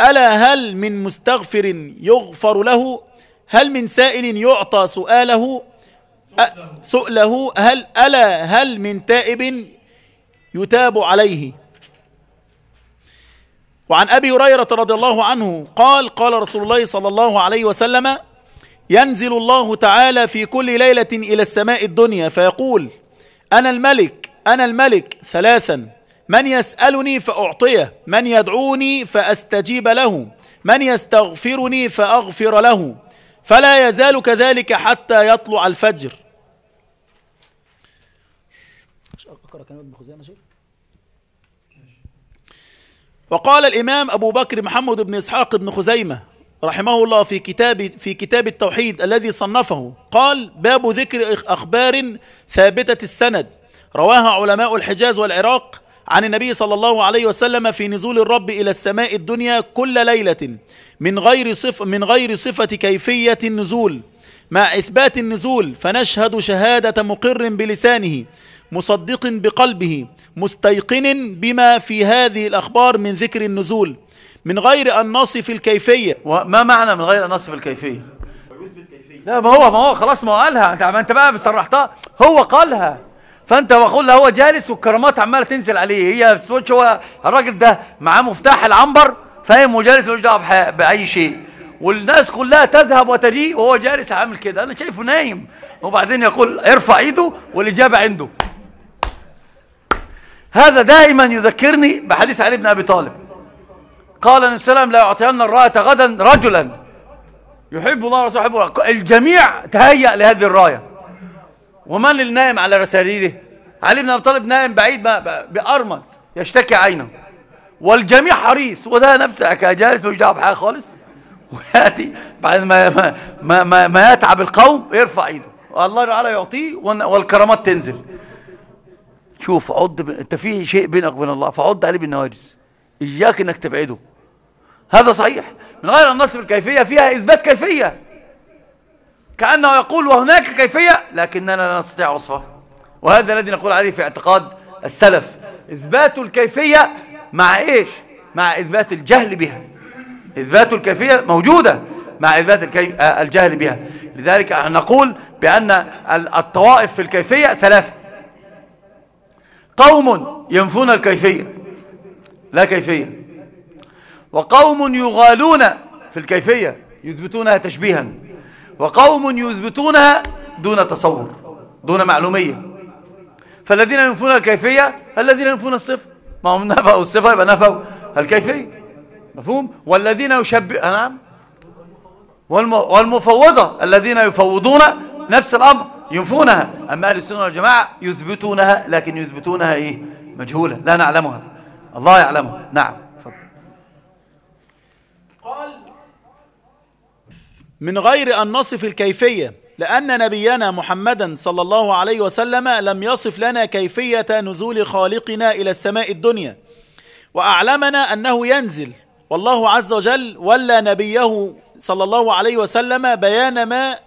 ألا هل من مستغفر يغفر له؟ هل من سائل يعطى سؤاله؟ سؤله هل ألا هل من تائب يتاب عليه؟ وعن أبي هريرة رضي الله عنه قال قال رسول الله صلى الله عليه وسلم ينزل الله تعالى في كل ليلة إلى السماء الدنيا فيقول أنا الملك أنا الملك ثلاثا. من يسألني فأعطيه من يدعوني فأستجيب له. من يستغفرني فأغفر له. فلا يزال كذلك حتى يطلع الفجر. وقال الإمام أبو بكر محمد بن إسحاق بن خزيمة رحمه الله في كتاب في كتاب التوحيد الذي صنفه قال باب ذكر أخبار ثابتة السند. رواها علماء الحجاز والعراق عن النبي صلى الله عليه وسلم في نزول الرب إلى السماء الدنيا كل ليلة من غير صف من غير صفة كيفية النزول. مع إثبات النزول فنشهد شهادة مقر بلسانه مصدق بقلبه مستيقن بما في هذه الأخبار من ذكر النزول. من غير أن نصف الكيفية. وما معنى من غير أن نصف الكيفية؟ لا ما هو ما هو خلاص ما هو قالها. انت أنت بقى صرحتها هو قالها. فانت بقول له هو جالس والكرامات عمالة تنزل عليه. هي هو الراجل ده معاه مفتاح العنبر فاهم؟ وجالس ملوش دعوة بأي شيء. والناس كلها تذهب وتجيء وهو جالس عامل كده. أنا شايفه نايم. وبعدين يقول ارفع إيده والإجابة عنده. هذا دائما يذكرني بحديث علي بن أبي طالب. قال صلى الله عليه لا يعطين الراية غدا رجلا. يحب الله ورسوله يحب الجميع تهيأ لهذه الراية. ومن النائم على رساليله. علي بن أبي طالب نائم بعيد بأرمد يشتكي عينه. والجميع حريص وده نفسه كجالس مش دعوه بحاجه خالص. ويأتي بعد ما ما, ما, ما, ما يتعب القوم يرفع إيده. الله تعالى يعطيه والكرامات تنزل. شوف عض ب... أنت فيه شيء بينك وبين الله فعض عليه بالنواجز إياك إنك تبعده. هذا صحيح. من غير النص بالكيفيه فيها إثبات كيفية. كأنه يقول وهناك كيفية لكننا لا نستطيع وصفها. وهذا الذي نقول عليه في اعتقاد السلف. إثبات الكيفية مع إيش؟ مع إثبات الجهل بها. إثبات الكيفية موجودة مع إثبات الكي... الجهل بها. لذلك نقول بأن الطوائف في الكيفية ثلاثة. قوم ينفون الكيفية لا كيفية. وقوم يغالون في الكيفية يثبتونها تشبيها. وقوم يثبتونها دون تصور دون معلومية. فالذين ينفون الكيفية الذين ينفون الصفة. ما هم نفوا الصفة يبقى نفوا الكيفية. مفهوم؟ والذين يشبه نعم. والمفوضة الذين يفوضون نفس الأمر ينفونها. أما أهل السنة والجماعة يثبتونها لكن يثبتونها إيه؟ مجهولة لا نعلمها. الله يعلمها. نعم فضل. قال من غير أن نصف الكيفية لأن نبينا محمدا صلى الله عليه وسلم لم يصف لنا كيفية نزول خالقنا إلى السماء الدنيا. وأعلمنا أنه ينزل. والله عز وجل ولى نبيه صلى الله عليه وسلم بيان ما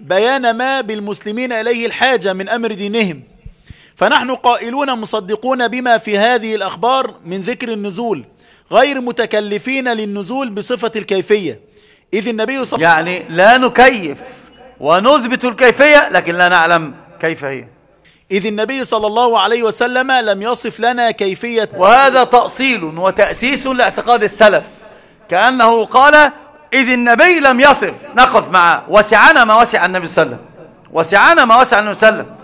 بيان ما بالمسلمين إليه الحاجة من أمر دينهم. فنحن قائلون مصدقون بما في هذه الأخبار من ذكر النزول غير متكلفين للنزول بصفة الكيفية. إذ النبي صلى يعني لا نكيف ونثبت الكيفية لكن لا نعلم كيف هي. إذ النبي صلى الله عليه وسلم لم يصف لنا كيفية وهذا تأصيل وتأسيس لاعتقاد السلف كأنه قال إذ النبي لم يصف نقف معه وسعنا ما وسع النبي صلى الله عليه وسلم وسعنا ما وسع النبي صلى الله عليه وسلم.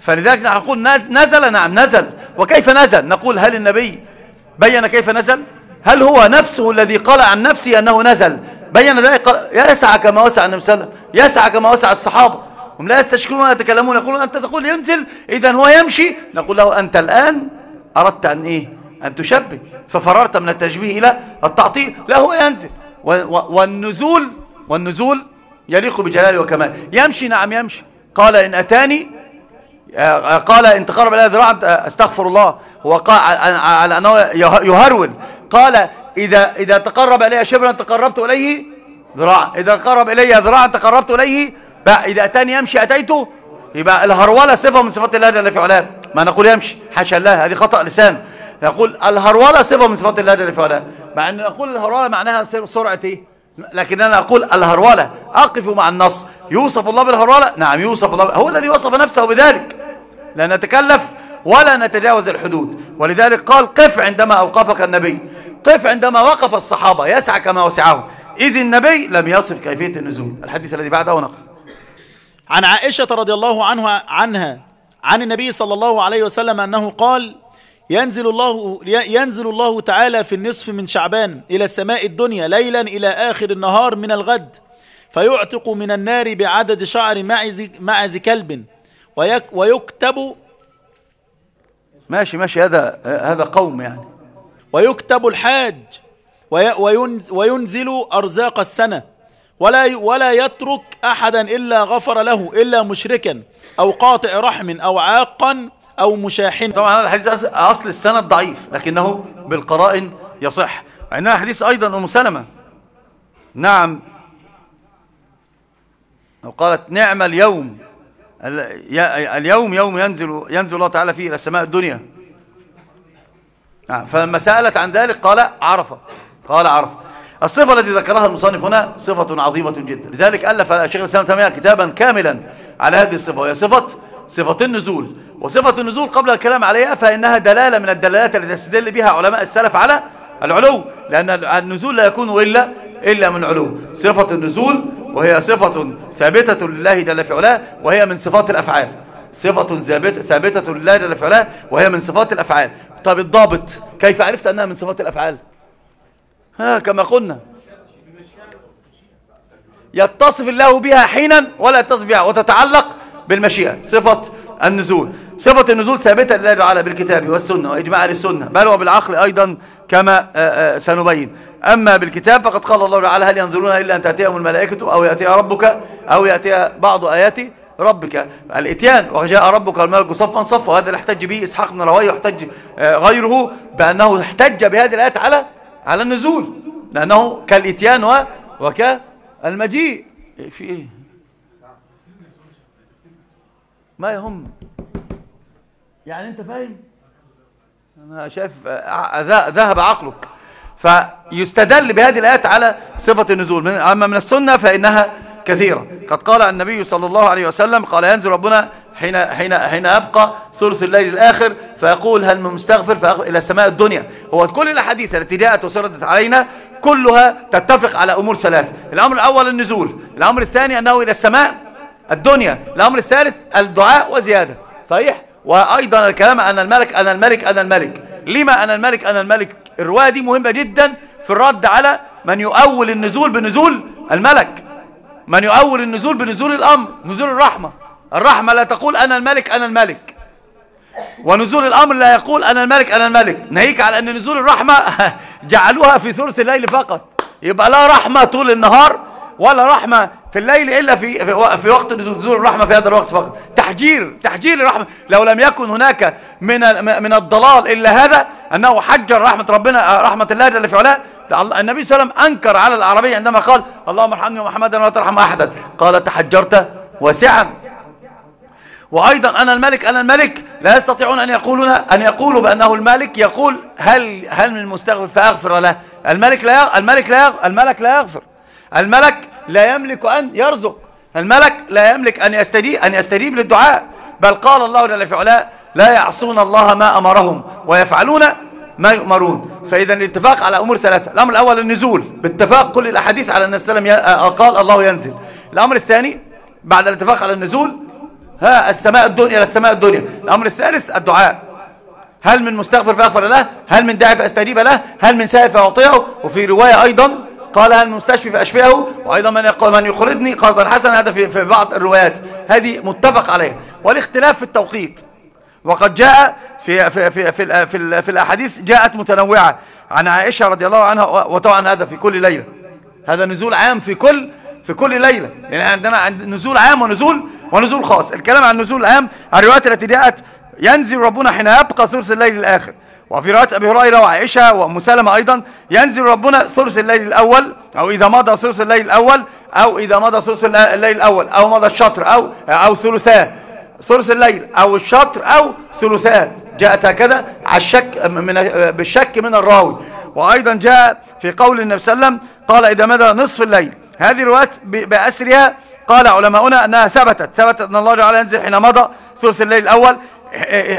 فلذلك نقول نزل نعم نزل. وكيف نزل؟ نقول هل النبي بين كيف نزل؟ هل هو نفسه الذي قال عن نفسه أنه نزل؟ بين ذلك قال يسع كما وسع النبي صلى الله عليه وسلم يسع كما وسع الصحابة. هم لا يستشكرون ولا يتكلمون يقولون أنت تقول ينزل إذا هو يمشي. نقول له أنت الآن أردت أن إيه؟ أن تشبه. ففررت من التشبيه إلى التعطيل. لا هو ينزل. والنزول والنزول يليق بجلاله وكماله يمشي؟ نعم يمشي. قال إن أتاني آه، قال إن تقرب إلى ذراع أستغفر الله. هو على أنه يهرول. قال إذا, إذا تقرب إلي شبرا تقربت إليه ذراع إذا تقرب إلي ذراعا تقربت إليه إذا أتاني يمشي أتيته يبقى الهرولة صفة من صفات الله جل في علاه. ما نقول يمشي. حاشا الله هذه خطأ لسان. يقول الهرولة صفة من صفات الله جل في علاه. مع أن نقول الهرولة معناها سرعة. إيه لكن أنا أقول الهرولة أقف مع النص. يوصف الله بالهرولة نعم يوصف الله هو الذي وصف نفسه بذلك. لا نتكلف ولا نتجاوز الحدود. ولذلك قال قف عندما أوقفك النبي. قف عندما وقف الصحابة يسعى كما وسعه إذ النبي لم يصف كيفية النزول. الحديث الذي بعده نقف. عن عائشة رضي الله عنها عنها عن النبي صلى الله عليه وسلم أنه قال ينزل الله ينزل الله تعالى في النصف من شعبان إلى السماء الدنيا ليلا إلى آخر النهار من الغد فيعتق من النار بعدد شعر معز, معز كلب ويك ويكتب ماشي ماشي هذا هذا قوم يعني. ويكتب الحاج وينزل أرزاق السنة. ولا ولا يترك أحدا إلا غفر له إلا مشركا أو قاطع رحم أو عاقا أو مشاحن طبعا هذا الحديث أصل السند ضعيف لكنه بالقرائن يصح. عندنا حديث أيضا أم سلمة. نعم. قالت نعم اليوم اليوم يوم ينزل ينزل الله تعالى فيه إلى السماء الدنيا. فلما سألت عن ذلك قال عرفة قال عرفة. الصفة التي ذكرها المصنف هنا صفة عظيمة جدا. لذلك ألف الشيخ الإسلام تيمية كتابا كاملا على هذه الصفة وهي صفة صفة النزول. وصفة النزول قبل الكلام عليها فإنها دلالة من الدلالات التي تستدل بها علماء السلف على العلو لأن النزول لا يكون إلا إلا من علو. صفة النزول وهي صفة ثابتة لله جل في علاه وهي من صفات الأفعال. صفة ثابتة لله جل في علاه وهي من صفات الأفعال. طب الضابط كيف عرفت أنها من صفات الأفعال؟ ها كما قلنا. يتصف الله بها حينا ولا يتصف بها وتتعلق بالمشيئة. صفة النزول. صفة النزول ثابتة لله تعالى بالكتاب والسنة وإجماع السنة بل وبالعقل أيضا كما سنبين. أما بالكتاب فقد قال الله تعالى هل ينظرون إلا أن تأتيهم الملائكة أو يأتي ربك أو يأتي بعض آيات ربك. الإتيان وجاء ربك الملك صفا صفا وهذا اللي احتج به إسحاق بن رواية واحتج غيره بأنه احتج بهذه الآيات على على النزول لأنه كالإتيان وكالمجيء. في إيه؟ ما يهم. يعني أنت فاهم؟ أنا شايف ذهب عقلك. فيستدل بهذه الآيات على صفة النزول. أما من السنة فإنها كثيرة. قد قال النبي صلى الله عليه وسلم قال ينزل ربنا حين, حين, حين يبقى ثلث الليل الآخر فيقول هل من مستغفر؟ إلى سماء الدنيا. هو كل الأحاديث التي جاءت وسردت علينا كلها تتفق على أمور ثلاث الأمر الأول النزول الأمر الثاني أنه إلى السماء الدنيا الأمر الثالث الدعاء وزيادة. صحيح؟ وأيضا الكلام أن الملك أنا الملك أنا الملك. لما أنا الملك أنا الملك؟ الرواية دي مهمة جدا في الرد على من يؤول النزول بنزول الملك. من يؤول النزول بنزول الأمر نزول الرحمة. الرحمة لا تقول أنا الملك أنا الملك. ونزول الأمر لا يقول أنا الملك أنا الملك. ناهيك على أن نزول الرحمة جعلوها في ثلث الليل فقط. يبقى لا رحمة طول النهار ولا رحمة في الليل إلا في في وقت نزول الرحمة في هذا الوقت فقط. تحجير تحجير الرحمة. لو لم يكن هناك من من الضلال إلا هذا أنه حجر رحمة ربنا رحمة الله جل في علاه. النبي صلى الله عليه وسلم أنكر على الأعرابي عندما قال اللهم ارحمني ومحمدا ولا ترحم أحدا. قال تحجرت واسعا. وأيضا أنا الملك أنا الملك. لا يستطيعون أن يقولون أن يقولوا بأنه الملك يقول هل هل من مستغفر؟ فأغفر له. الملك لا الملك لا الملك لا يغفر. الملك لا يملك أن يرزق. الملك لا يملك أن يستجيب أن يستجيب للدعاء. بل قال الله جل في علاه لا يعصون الله ما أمرهم ويفعلون ما يؤمرون. فإذا الاتفاق على أمور ثلاثة. الأمر الأول النزول. باتفاق كل الأحاديث على أن السلام قال الله ينزل. الأمر الثاني بعد الاتفاق على النزول ها السماء الدنيا إلى السماء الدنيا. الأمر الثالث الدعاء. هل من مستغفر فأغفر له؟ هل من داعي فأستجيب له؟ هل من سائل فأعطيه وفي رواية أيضا قال هل مستشفي فأشفيه؟ وأيضا من من يخرجني قال حسن. هذا في بعض الروايات. هذه متفق عليها والاختلاف في التوقيت. وقد جاء في في في في, في, في الأحاديث جاءت متنوعة. عن عائشة رضي الله عنها وطبعا هذا في كل ليلة. هذا نزول عام في كل في كل ليلة. يعني عندنا نزول عام ونزول ونزول خاص. الكلام عن النزول العام الروايات التي جاءت ينزل ربنا حين يبقى ثلث الليل الآخر. وفي رواية أبي هريرة وعائشة وأم سلمة أيضا ينزل ربنا ثلث الليل الأول أو إذا مضى ثلث الليل الأول أو إذا مضى ثلث الليل الأول أو مضى الشطر أو أو ثلثاه ثلث الليل أو الشطر أو ثلثاه جاءت هكذا على الشك من بالشك من الراوي. وأيضا جاء في قول النبي صلى الله عليه وسلم قال إذا مدى نصف الليل. هذه الروايات بأسرها قال علماؤنا أنها ثبتت. ثبتت أن الله تعالى ينزل حين مضى ثلث الليل الأول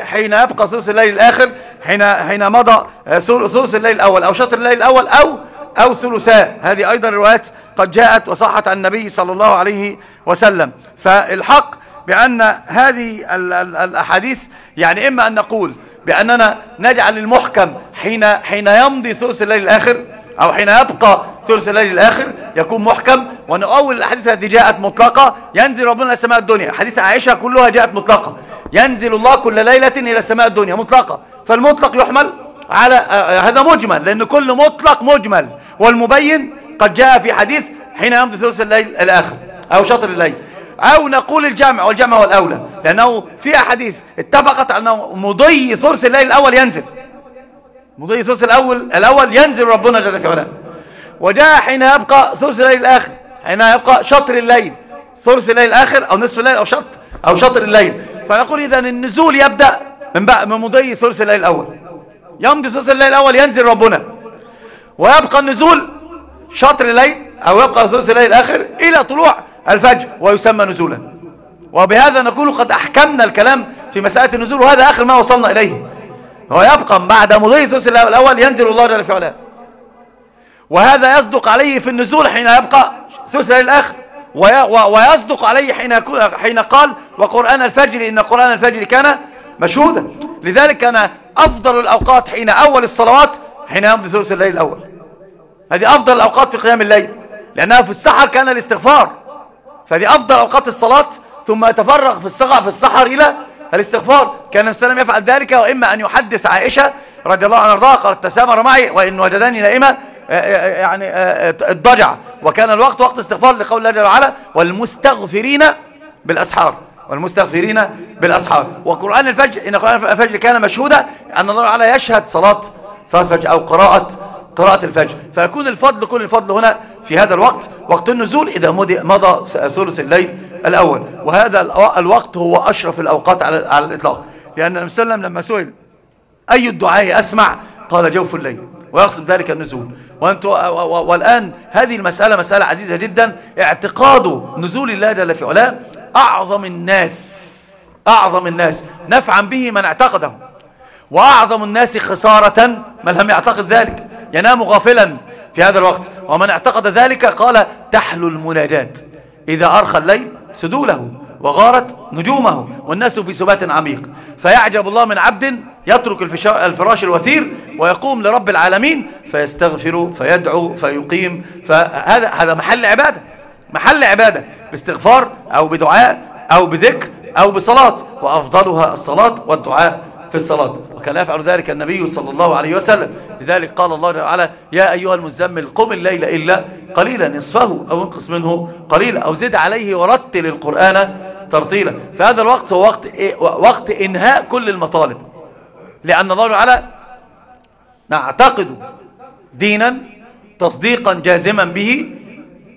حين يبقى ثلث الليل الآخر حين حين مضى ثلث الليل الأول أو شطر الليل الأول أو أو ثلثاء هذه أيضا روايات قد جاءت وصحت عن النبي صلى الله عليه وسلم. فالحق بأن هذه الأحاديث يعني إما أن نقول بأننا نجعل المحكم حين حين يمضي ثلث الليل الآخر أو حين يبقى ثلث الليل الآخر يكون محكم ونؤول الأحاديث التي جاءت مطلقة. ينزل ربنا السماء الدنيا. حديث عائشة كلها جاءت مطلقة. ينزل الله كل ليلة إلى السماء الدنيا. مطلقة. فالمطلق يحمل على آه، هذا مجمل لأن كل مطلق مجمل. والمبين قد جاء في حديث حين يمضي ثلث الليل الآخر أو شطر الليل. أو نقول الجمع والجمع هو الأولى. لأنه في أحاديث اتفقت أنه مضي ثلث الليل الأول ينزل. مضي ثلث الأول الأول ينزل ربنا جل في علاه. وجاء حين يبقى ثلث الليل الآخر. حين يبقى شطر الليل. ثلث الليل الآخر أو نصف الليل أو شطر أو شطر الليل. فنقول إذا النزول يبدأ من بقى من مضي ثلث الليل الأول. يمضي ثلث الليل الأول ينزل ربنا. ويبقى النزول شطر الليل أو يبقى ثلث الليل الآخر إلى طلوع الفجر ويسمى نزولا. وبهذا نقول قد أحكمنا الكلام في مسألة النزول وهذا آخر ما وصلنا إليه. هو يبقى بعد مضي ثلث الأول ينزل الله جل في علاه وهذا يصدق عليه في النزول حين يبقى ثلث الآخر ويصدق عليه حين حين قال وقرآن الفجر إن قرآن الفجر كان مشهودا لذلك كان أفضل الأوقات حين أول الصلوات حين يمضي ثلث الليل الأول. هذه أفضل الأوقات في قيام الليل لأنها في السحر كان الاستغفار. فهذه أفضل أوقات الصلاة ثم يتفرغ في السحر في السحر إلى الاستغفار. كان السلام يفعل ذلك وإما أن يحدث عائشة رضي الله عنها رضاها قالت تسامر معي وإن وجدني نائمة يعني الضجع وكان الوقت وقت استغفار لقول الله جل وعلا والمستغفرين بالأسحار والمستغفرين بالأسحار. وقرآن الفجر إن قرآن الفجر كان مشهودا أن الله تعالى يشهد صلاة صلاة الفجر أو قراءة قراءة الفجر. فيكون الفضل كل الفضل هنا في هذا الوقت وقت النزول إذا مضى ثلث الليل الأول. وهذا الوقت هو أشرف الأوقات على على الإطلاق. لأن النبي صلى الله عليه وسلم لما سئل أي الدعاء أسمع؟ قال جوف الليل. ويقصد ذلك النزول. والآن هذه المسألة مسألة عزيزة جدا. اعتقاد نزول الله جل في علاه أعظم الناس أعظم الناس. نفعا به من اعتقده. وأعظم الناس خسارة من لم يعتقد ذلك. ينام غافلا في هذا الوقت. ومن اعتقد ذلك قال تحلو المناجات إذا أرخى الليل سدوله وغارت نجومه والناس في سبات عميق. فيعجب الله من عبد يترك الفراش الوثير ويقوم لرب العالمين فيستغفر فيدعو فيقيم. فهذا هذا محل عبادة. محل عبادة. باستغفار أو بدعاء أو بذكر أو بصلاة. وأفضلها الصلاة والدعاء. في الصلاة. وكان يفعل ذلك النبي صلى الله عليه وسلم. لذلك قال الله تعالى يا أيها المزمل قم الليل إلا قليلا نصفه أو انقص منه قليلا أو زد عليه ورتل القرآن ترتيلا. فهذا الوقت هو وقت, إيه؟ وقت إنهاء كل المطالب. لأن الله تعالى نعتقد دينا تصديقا جازما به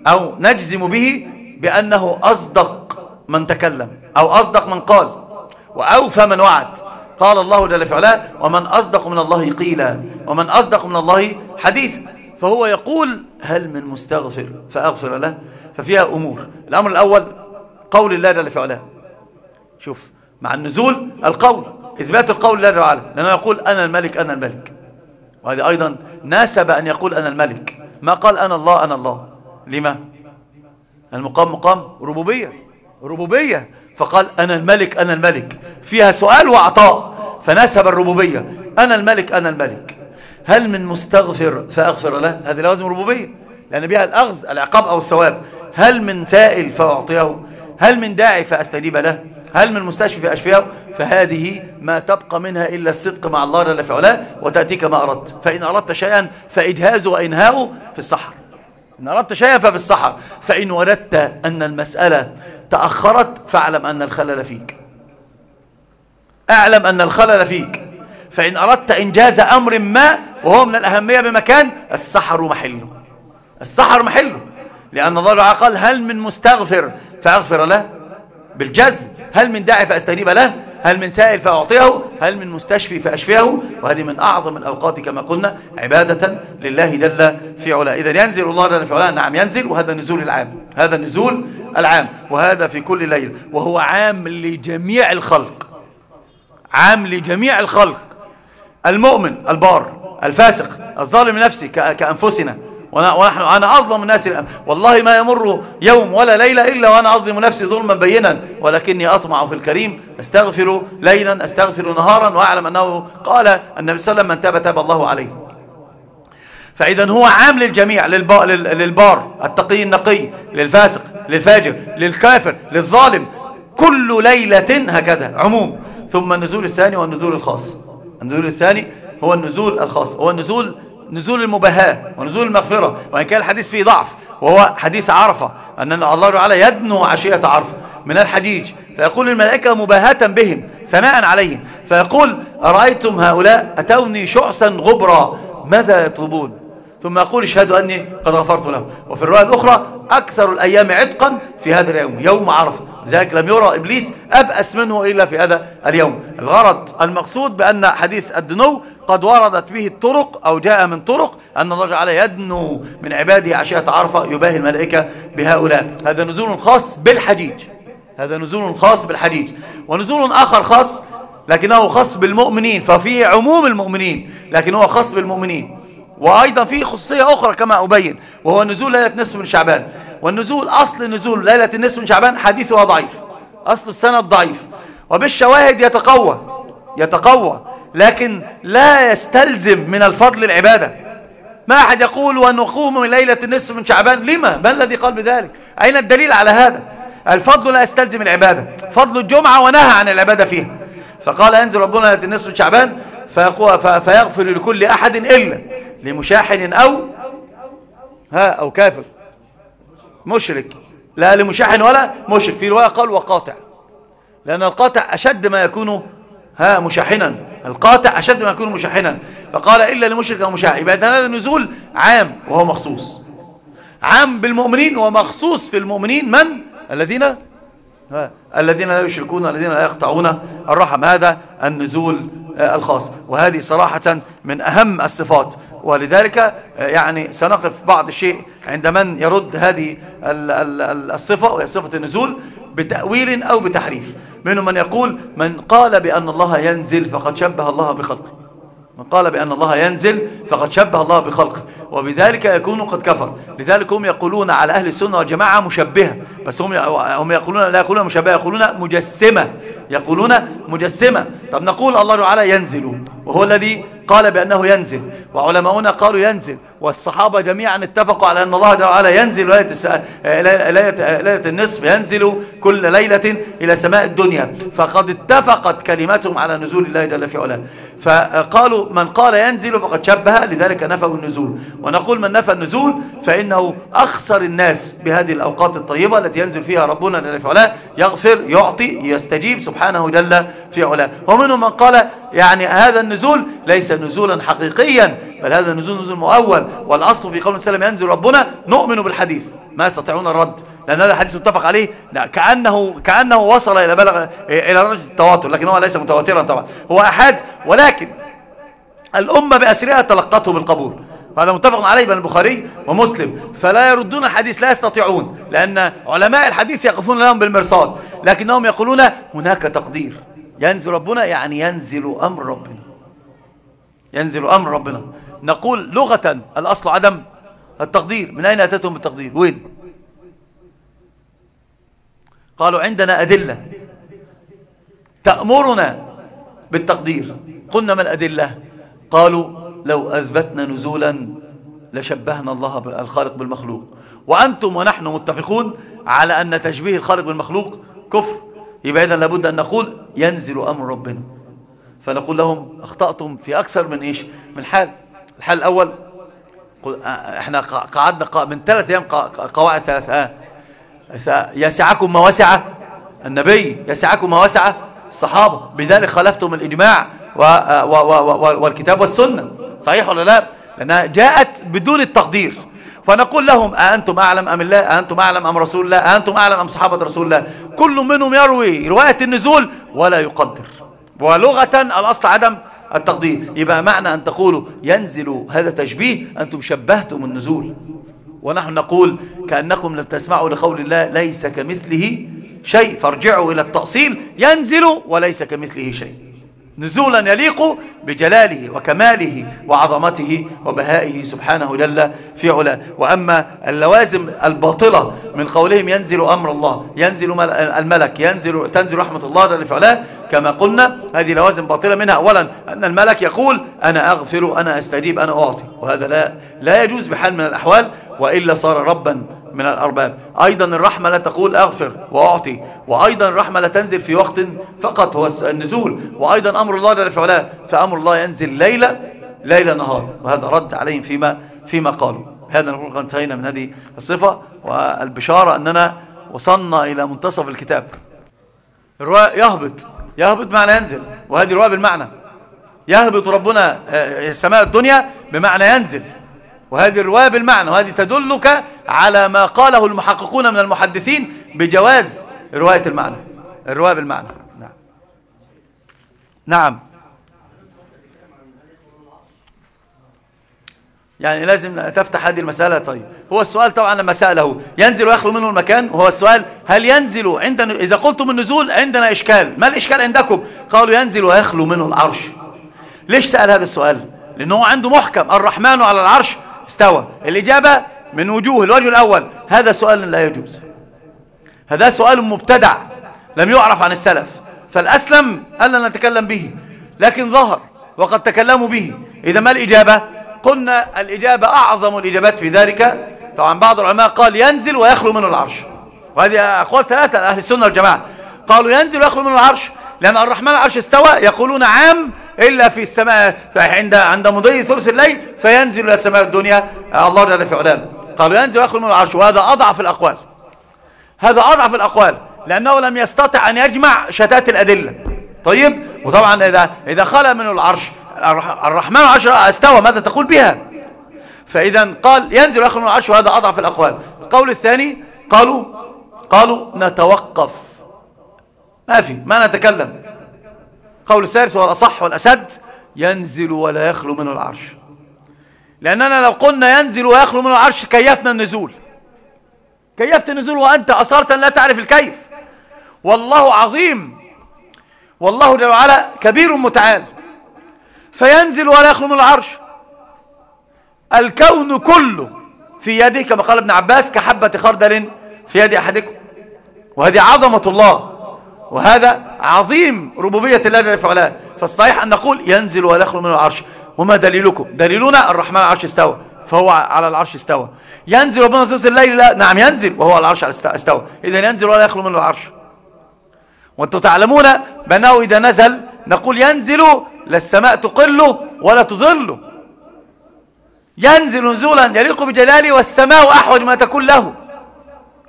أو نجزم به بأنه أصدق من تكلم أو أصدق من قال وأوفى من وعد. قال الله جل في علاه ومن أصدق من الله قيلا ومن أصدق من الله حديثا. فهو يقول هل من مستغفر؟ فأغفر له. ففيها أمور. الأمر الأول قول الله جل في علاه. شوف مع النزول القول إثبات القول لله تعالى لأنه يقول أنا الملك أنا الملك. وهذا أيضا ناسب أن يقول أنا الملك. ما قال أنا الله أنا الله. لما؟ المقام مقام ربوبية. ربوبية. فقال أنا الملك أنا الملك. فيها سؤال وعطاء. فناسب الربوبية. أنا الملك أنا الملك. هل من مستغفر فأغفر له؟ هذه لازم ربوبية لأن بها الأخذ العقاب أو الثواب. هل من سائل فأعطيه؟ هل من داعي فأستجيب له؟ هل من مستشفي فأشفيه؟ فهذه ما تبقى منها إلا الصدق مع الله جل في علاه وتأتيك ما أردت. فإن أردت شيئا فإجهازه وإنهاؤه في الصحر إن أردت شيئا ففي الصحر فإن وردت أن المسألة تأخرت فاعلم أن الخلل فيك. اعلم أن الخلل فيك. فإن أردت إنجاز أمر ما وهو من الأهمية بمكان السحر محله السحر محله لأن الله تعالى قال هل من مستغفر فأغفر له بالجزم. هل من داعي فأستجيب له هل من سائل فأعطيه هل من مستشفي فأشفيه؟ وهذه من أعظم الأوقات كما قلنا عبادة لله جل في علا إذا ينزل الله جل في علا نعم ينزل وهذا النزول العام. هذا النزول العام وهذا في كل ليل. وهو عام لجميع الخلق. عام لجميع الخلق. المؤمن البار الفاسق الظالم لنفسه كأنفسنا. ونحن أنا أظلم الناس والله ما يمر يوم ولا ليلة إلا وأنا أظلم نفسي ظلما بينا. ولكني أطمع في الكريم. أستغفر ليلا أستغفر نهارا وأعلم أنه قال النبي صلى الله عليه وسلم من تاب تاب الله عليه. فإذا هو عام للجميع للبار التقي النقي للفاسق للفاجر للكافر للظالم. كل ليلة هكذا عموم. ثم النزول الثاني والنزول الخاص. النزول الثاني هو النزول الخاص. هو النزول نزول المباهاة ونزول المغفرة وإن كان الحديث فيه ضعف وهو حديث عرفة أن الله تعالى يدنو عشية عرفة من الحجيج فيقول الملائكة مباهاة بهم ثناء عليهم فيقول أرأيتم هؤلاء؟ أتوني شعثا غبرا ماذا يطلبون؟ ثم يقول اشهدوا أني قد غفرت لهم. وفي الرواية الأخرى أكثر الأيام عتقا في هذا اليوم يوم عرفة. لذلك لم يرى إبليس أبأس منه إلا في هذا اليوم. الغرض المقصود بأن حديث الدنو قد وردت به الطرق أو جاء من طرق أن الله تعالى يدنو من عباده عشية عرفة يباهي الملائكة بهؤلاء. هذا نزول خاص بالحجيج. هذا نزول خاص بالحجيج. ونزول آخر خاص لكنه خاص بالمؤمنين ففيه عموم المؤمنين لكنه خاص بالمؤمنين. وأيضا فيه خصوصية أخرى كما أبين وهو نزول ليلة نصف من شعبان. والنزول أصل نزول ليلة النصف من شعبان حديثها ضعيف. أصل السند ضعيف. وبالشواهد يتقوى يتقوى. لكن لا يستلزم من الفضل العبادة. ما أحد يقول ونقوم من ليلة النصف من شعبان. لما؟ ما الذي قال بذلك؟ أين الدليل على هذا؟ الفضل لا يستلزم العبادة. فضل الجمعة ونهى عن العبادة فيها. فقال ينزل ربنا ليلة النصف من شعبان فيغفر لكل أحد إلا لمشاحن أو ها أو كافر. مشرك. لا لمشاحن ولا مشرك. في رواية قال وقاطع. لأن القاطع أشد ما يكون ها مشاحنا. القاطع أشد ما يكون مشاحنا. فقال إلا لمشرك أو مشاحن. يبقى هذا النزول عام وهو مخصوص. عام بالمؤمنين ومخصوص في المؤمنين من؟ الذين؟ ها الذين لا يشركون الذين لا يقطعون الرحم. هذا النزول آه، الخاص. وهذه صراحة من أهم الصفات ولذلك آه، يعني سنقف بعض الشيء عند من يرد هذه الصفة وهي صفة النزول بتأويل أو بتحريف. منهم من يقول من قال بأن الله ينزل فقد شبه الله بخلقه. من قال بأن الله ينزل فقد شبه الله بخلقه. وبذلك يكون قد كفر. لذلك هم يقولون على أهل السنة والجماعة مشبهة. بس هم هم يقولون لا يقولون مشبهة يقولون مجسمة. يقولون مجسمة. طب نقول الله تعالى ينزل وهو الذي قال بأنه ينزل وعلماؤنا قالوا ينزل والصحابة جميعا اتفقوا على أن الله جل وعلا ينزل ليلة, النصف ينزل كل ليلة إلى سماء الدنيا. فقد اتفقت كلمتهم على نزول الله جل في علاه. فقالوا من قال ينزل فقد شبه لذلك نفوا النزول. ونقول من نفى النزول فإنه أخسر الناس بهذه الأوقات الطيبة التي ينزل فيها ربنا جل في علاه يغفر يعطي يستجيب سبحانه جل في علاه. ومنهم من قال يعني هذا النزول ليس نزولا حقيقيا بل هذا نزول نزول مؤول. والأصل في قول السلام ينزل ربنا نؤمن بالحديث. ما يستطيعون الرد. لأن هذا الحديث متفق عليه. كأنه, كأنه وصل إلى بلغ إلى درجة التواتر لكن هو ليس متواترا طبعا. هو أحد ولكن الأمة بأسرها تلقته بالقبول. وهذا متفق عليه بين البخاري ومسلم. فلا يردون الحديث لا يستطيعون لأن علماء الحديث يقفون لهم بالمرصاد. لكنهم يقولون هناك تقدير. ينزل ربنا يعني ينزل أمر ربنا. ينزل أمر ربنا. نقول لغة الأصل عدم التقدير. من أين أتتهم بالتقدير؟ وين؟ قالوا عندنا أدلة. تأمرنا بالتقدير. قلنا ما الأدلة؟ قالوا لو أثبتنا نزولا لشبهنا الله الخالق بالمخلوق. وأنتم ونحن متفقون على أن تشبيه الخالق بالمخلوق كفر. يبقى إذن لابد أن نقول ينزل أمر ربنا. فنقول لهم أخطأتم في أكثر من إيش؟ من حال. الحال الأول إحنا قعدنا من ثلاث أيام قواعد ثلاثة. يسعكم ما وسع النبي يسعكم ما وسع الصحابة. بذلك خالفتم الإجماع والكتاب والسنة. صحيح ولا لا؟ لأنها جاءت بدون التقدير. فنقول لهم أأنتم أعلم أم الله؟ أأنتم أعلم أم رسول الله؟ أأنتم أعلم أم صحابة رسول الله؟ كل منهم يروي رواية النزول ولا يقدر. ولغة الأصل عدم التقدير. يبقى معنى أن تقولوا ينزل هذا تشبيه أنتم شبهتم النزول. ونحن نقول كأنكم لم تسمعوا لقول الله ليس كمثله شيء. فارجعوا إلى التأصيل. ينزل وليس كمثله شيء. نزولا يليق بجلاله وكماله وعظمته وبهائه سبحانه جل في علاه. وأما اللوازم الباطلة من قولهم ينزل أمر الله ينزل الملك ينزل تنزل رحمة الله جل في علاه كما قلنا هذه لوازم باطلة منها. أولا أن الملك يقول أنا أغفر أنا أستجيب أنا أعطي. وهذا لا, لا يجوز بحال من الأحوال وإلا صار ربا من الأرباب. أيضا الرحمة لا تقول أغفر وأعطي وأيضا الرحمة لا تنزل في وقت فقط هو النزول. وأيضا أمر الله جل فعلا فأمر الله ينزل ليلة ليلة نهار. وهذا رد عليهم فيما فيما قالوا. هذا نقول انتهينا من هذه الصفة والبشارة أننا وصلنا إلى منتصف الكتاب. الرواية يهبط. يهبط معنى ينزل. وهذه رواية بالمعنى. يهبط ربنا آه، سماء الدنيا بمعنى ينزل. وهذه الرواية بالمعنى. وهذه تدلك على ما قاله المحققون من المحدثين بجواز رواية المعنى الرواية بالمعنى. نعم. نعم. يعني لازم تفتح هذه المسألة. طيب. هو السؤال طبعا لما سأله ينزل ويخلو منه المكان؟ وهو السؤال هل ينزل عندنا إذا قلتم النزول عندنا إشكال. ما الإشكال عندكم؟ قالوا ينزل ويخلو منه العرش. ليش سأل هذا السؤال؟ لأنه عنده محكم. الرحمن على العرش استوى. الإجابة من وجوه الوجه الأول. هذا سؤال لا يجوز. هذا سؤال مبتدع لم يعرف عن السلف. فالأسلم ألا نتكلم به لكن ظهر وقد تكلموا به. إذا ما الإجابة؟ قلنا الإجابة أعظم الإجابات في ذلك. طبعا بعض العلماء قال ينزل ويخلو منه العرش. وهذه أقوال ثلاثة أهل السنة والجماعة. قالوا ينزل ويخلو منه العرش لأن الرحمن العرش استوى. يقولون عام إلا في السماء عند عند مضي ثلث الليل فينزل إلى السماء الدنيا. الله جل في علام. قالوا ينزل ويخلو من العرش وهذا أضعف الأقوال. هذا أضعف الأقوال لأنه لم يستطع أن يجمع شتات الأدلة. طيب؟ وطبعا إذا, إذا خلى من العرش الرحمن العرش استوى ماذا تقول بها؟ فإذا قال ينزل ويخلو من العرش وهذا أضعف الأقوال. القول الثاني قالوا قالوا نتوقف. ما في ما نتكلم. قول الثالث والأصح والأسد ينزل ولا يخلو منه العرش. لأننا لو قلنا ينزل ويخلو منه العرش كيفنا النزول. كيفت النزول وأنت أصرت لا تعرف الكيف. والله عظيم. والله جل وعلا كبير متعال. فينزل ولا يخلو من العرش. الكون كله في يده كما قال ابن عباس كحبة خردل في يد أحدكم. وهذه عظمة الله. وهذا عظيم ربوبية الله جل وعلا. فالصحيح أن نقول ينزل ولا يخلو من العرش. وما دليلكم؟ دليلنا الرحمن على العرش استوى فهو على العرش استوى. ينزل ربنا ثلث الليل لا نعم ينزل وهو على العرش استوى. إذا ينزل ولا يخلو منه العرش. وأنتم تعلمون بأنه إذا نزل نقول ينزل لا السماء تقل ولا تظل. ينزل نزولا يليق بجلاله والسماء أحوج ما تكون له.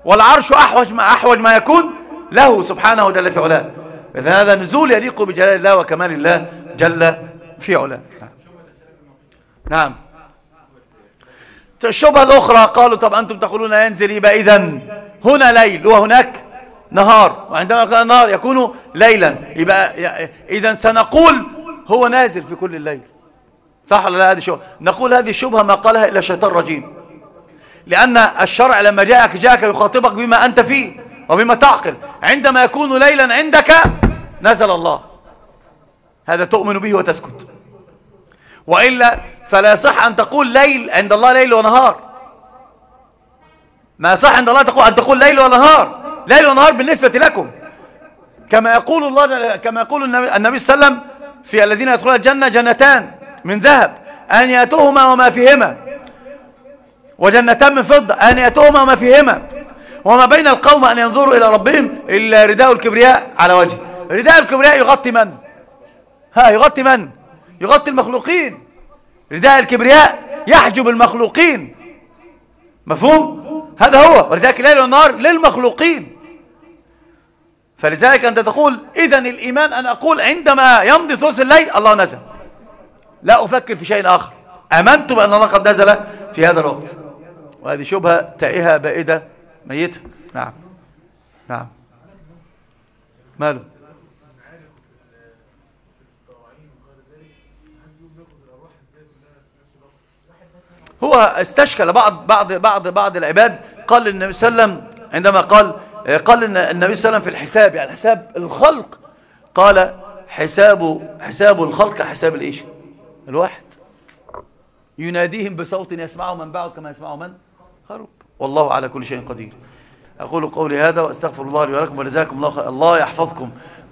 والعرش أحوج ما, أحوج ما يكون له سبحانه جل في علاه. إذا هذا نزول يليق بجلال الله وكمال الله جل في علاه. نعم. الشبهة الأخرى قالوا طب أنتم تقولون ينزل يبقى إذن. هنا ليل وهناك نهار. وعندما كان نهار يكون ليلا. يبقى إذا سنقول هو نازل في كل الليل. صح ولا لا؟ هذه شبهة. نقول هذه الشبهة ما قالها إلا شيطان رجيم لأن الشرع لما جاءك جاءك يخاطبك بما أنت فيه وبما تعقل. عندما يكون ليلا عندك نزل الله. هذا تؤمن به وتسكت. وإلا فلا يصح أن تقول ليل عند الله ليل ونهار. ما يصح عند الله تقول أن تقول ليل ونهار. ليل ونهار بالنسبة لكم. كما يقول الله كما يقول النبي, صلى الله عليه وسلم في الذين يدخلون الجنة جنتان من ذهب. أن يأتوهما وما فيهما. وجنتان من فضة. أن يأتوهما وما فيهما. وما بين القوم أن ينظروا إلى ربهم إلا رداء الكبرياء على وجه رداء الكبرياء يغطي من؟ ها يغطي من؟ يغطي المخلوقين. رداء الكبرياء يحجب المخلوقين. مفهوم؟ هذا هو. ولذلك الليل والنهار للمخلوقين. فلذلك أنت تقول إذا الإيمان أن أقول عندما يمضي ثلث الليل الله نزل. لا أفكر في شيء آخر. أمنت بأن الله قد نزل في هذا الوقت. وهذه شبهة تائهة بائدة ميتة. نعم. نعم. ماله؟ هو استشكل بعض بعض بعض بعض العباد قال النبي صلى الله عليه وسلم عندما قال قال النبي صلى الله عليه وسلم في الحساب يعني حساب الخلق قال حساب حساب الخلق حساب الإيش؟ الواحد. يناديهم بصوت يسمعه من بعد كما يسمعه من خرب والله على كل شيء قدير. أقول قولي هذا وأستغفر الله لي ولكم ولزاكم الله خير. الله يحفظكم.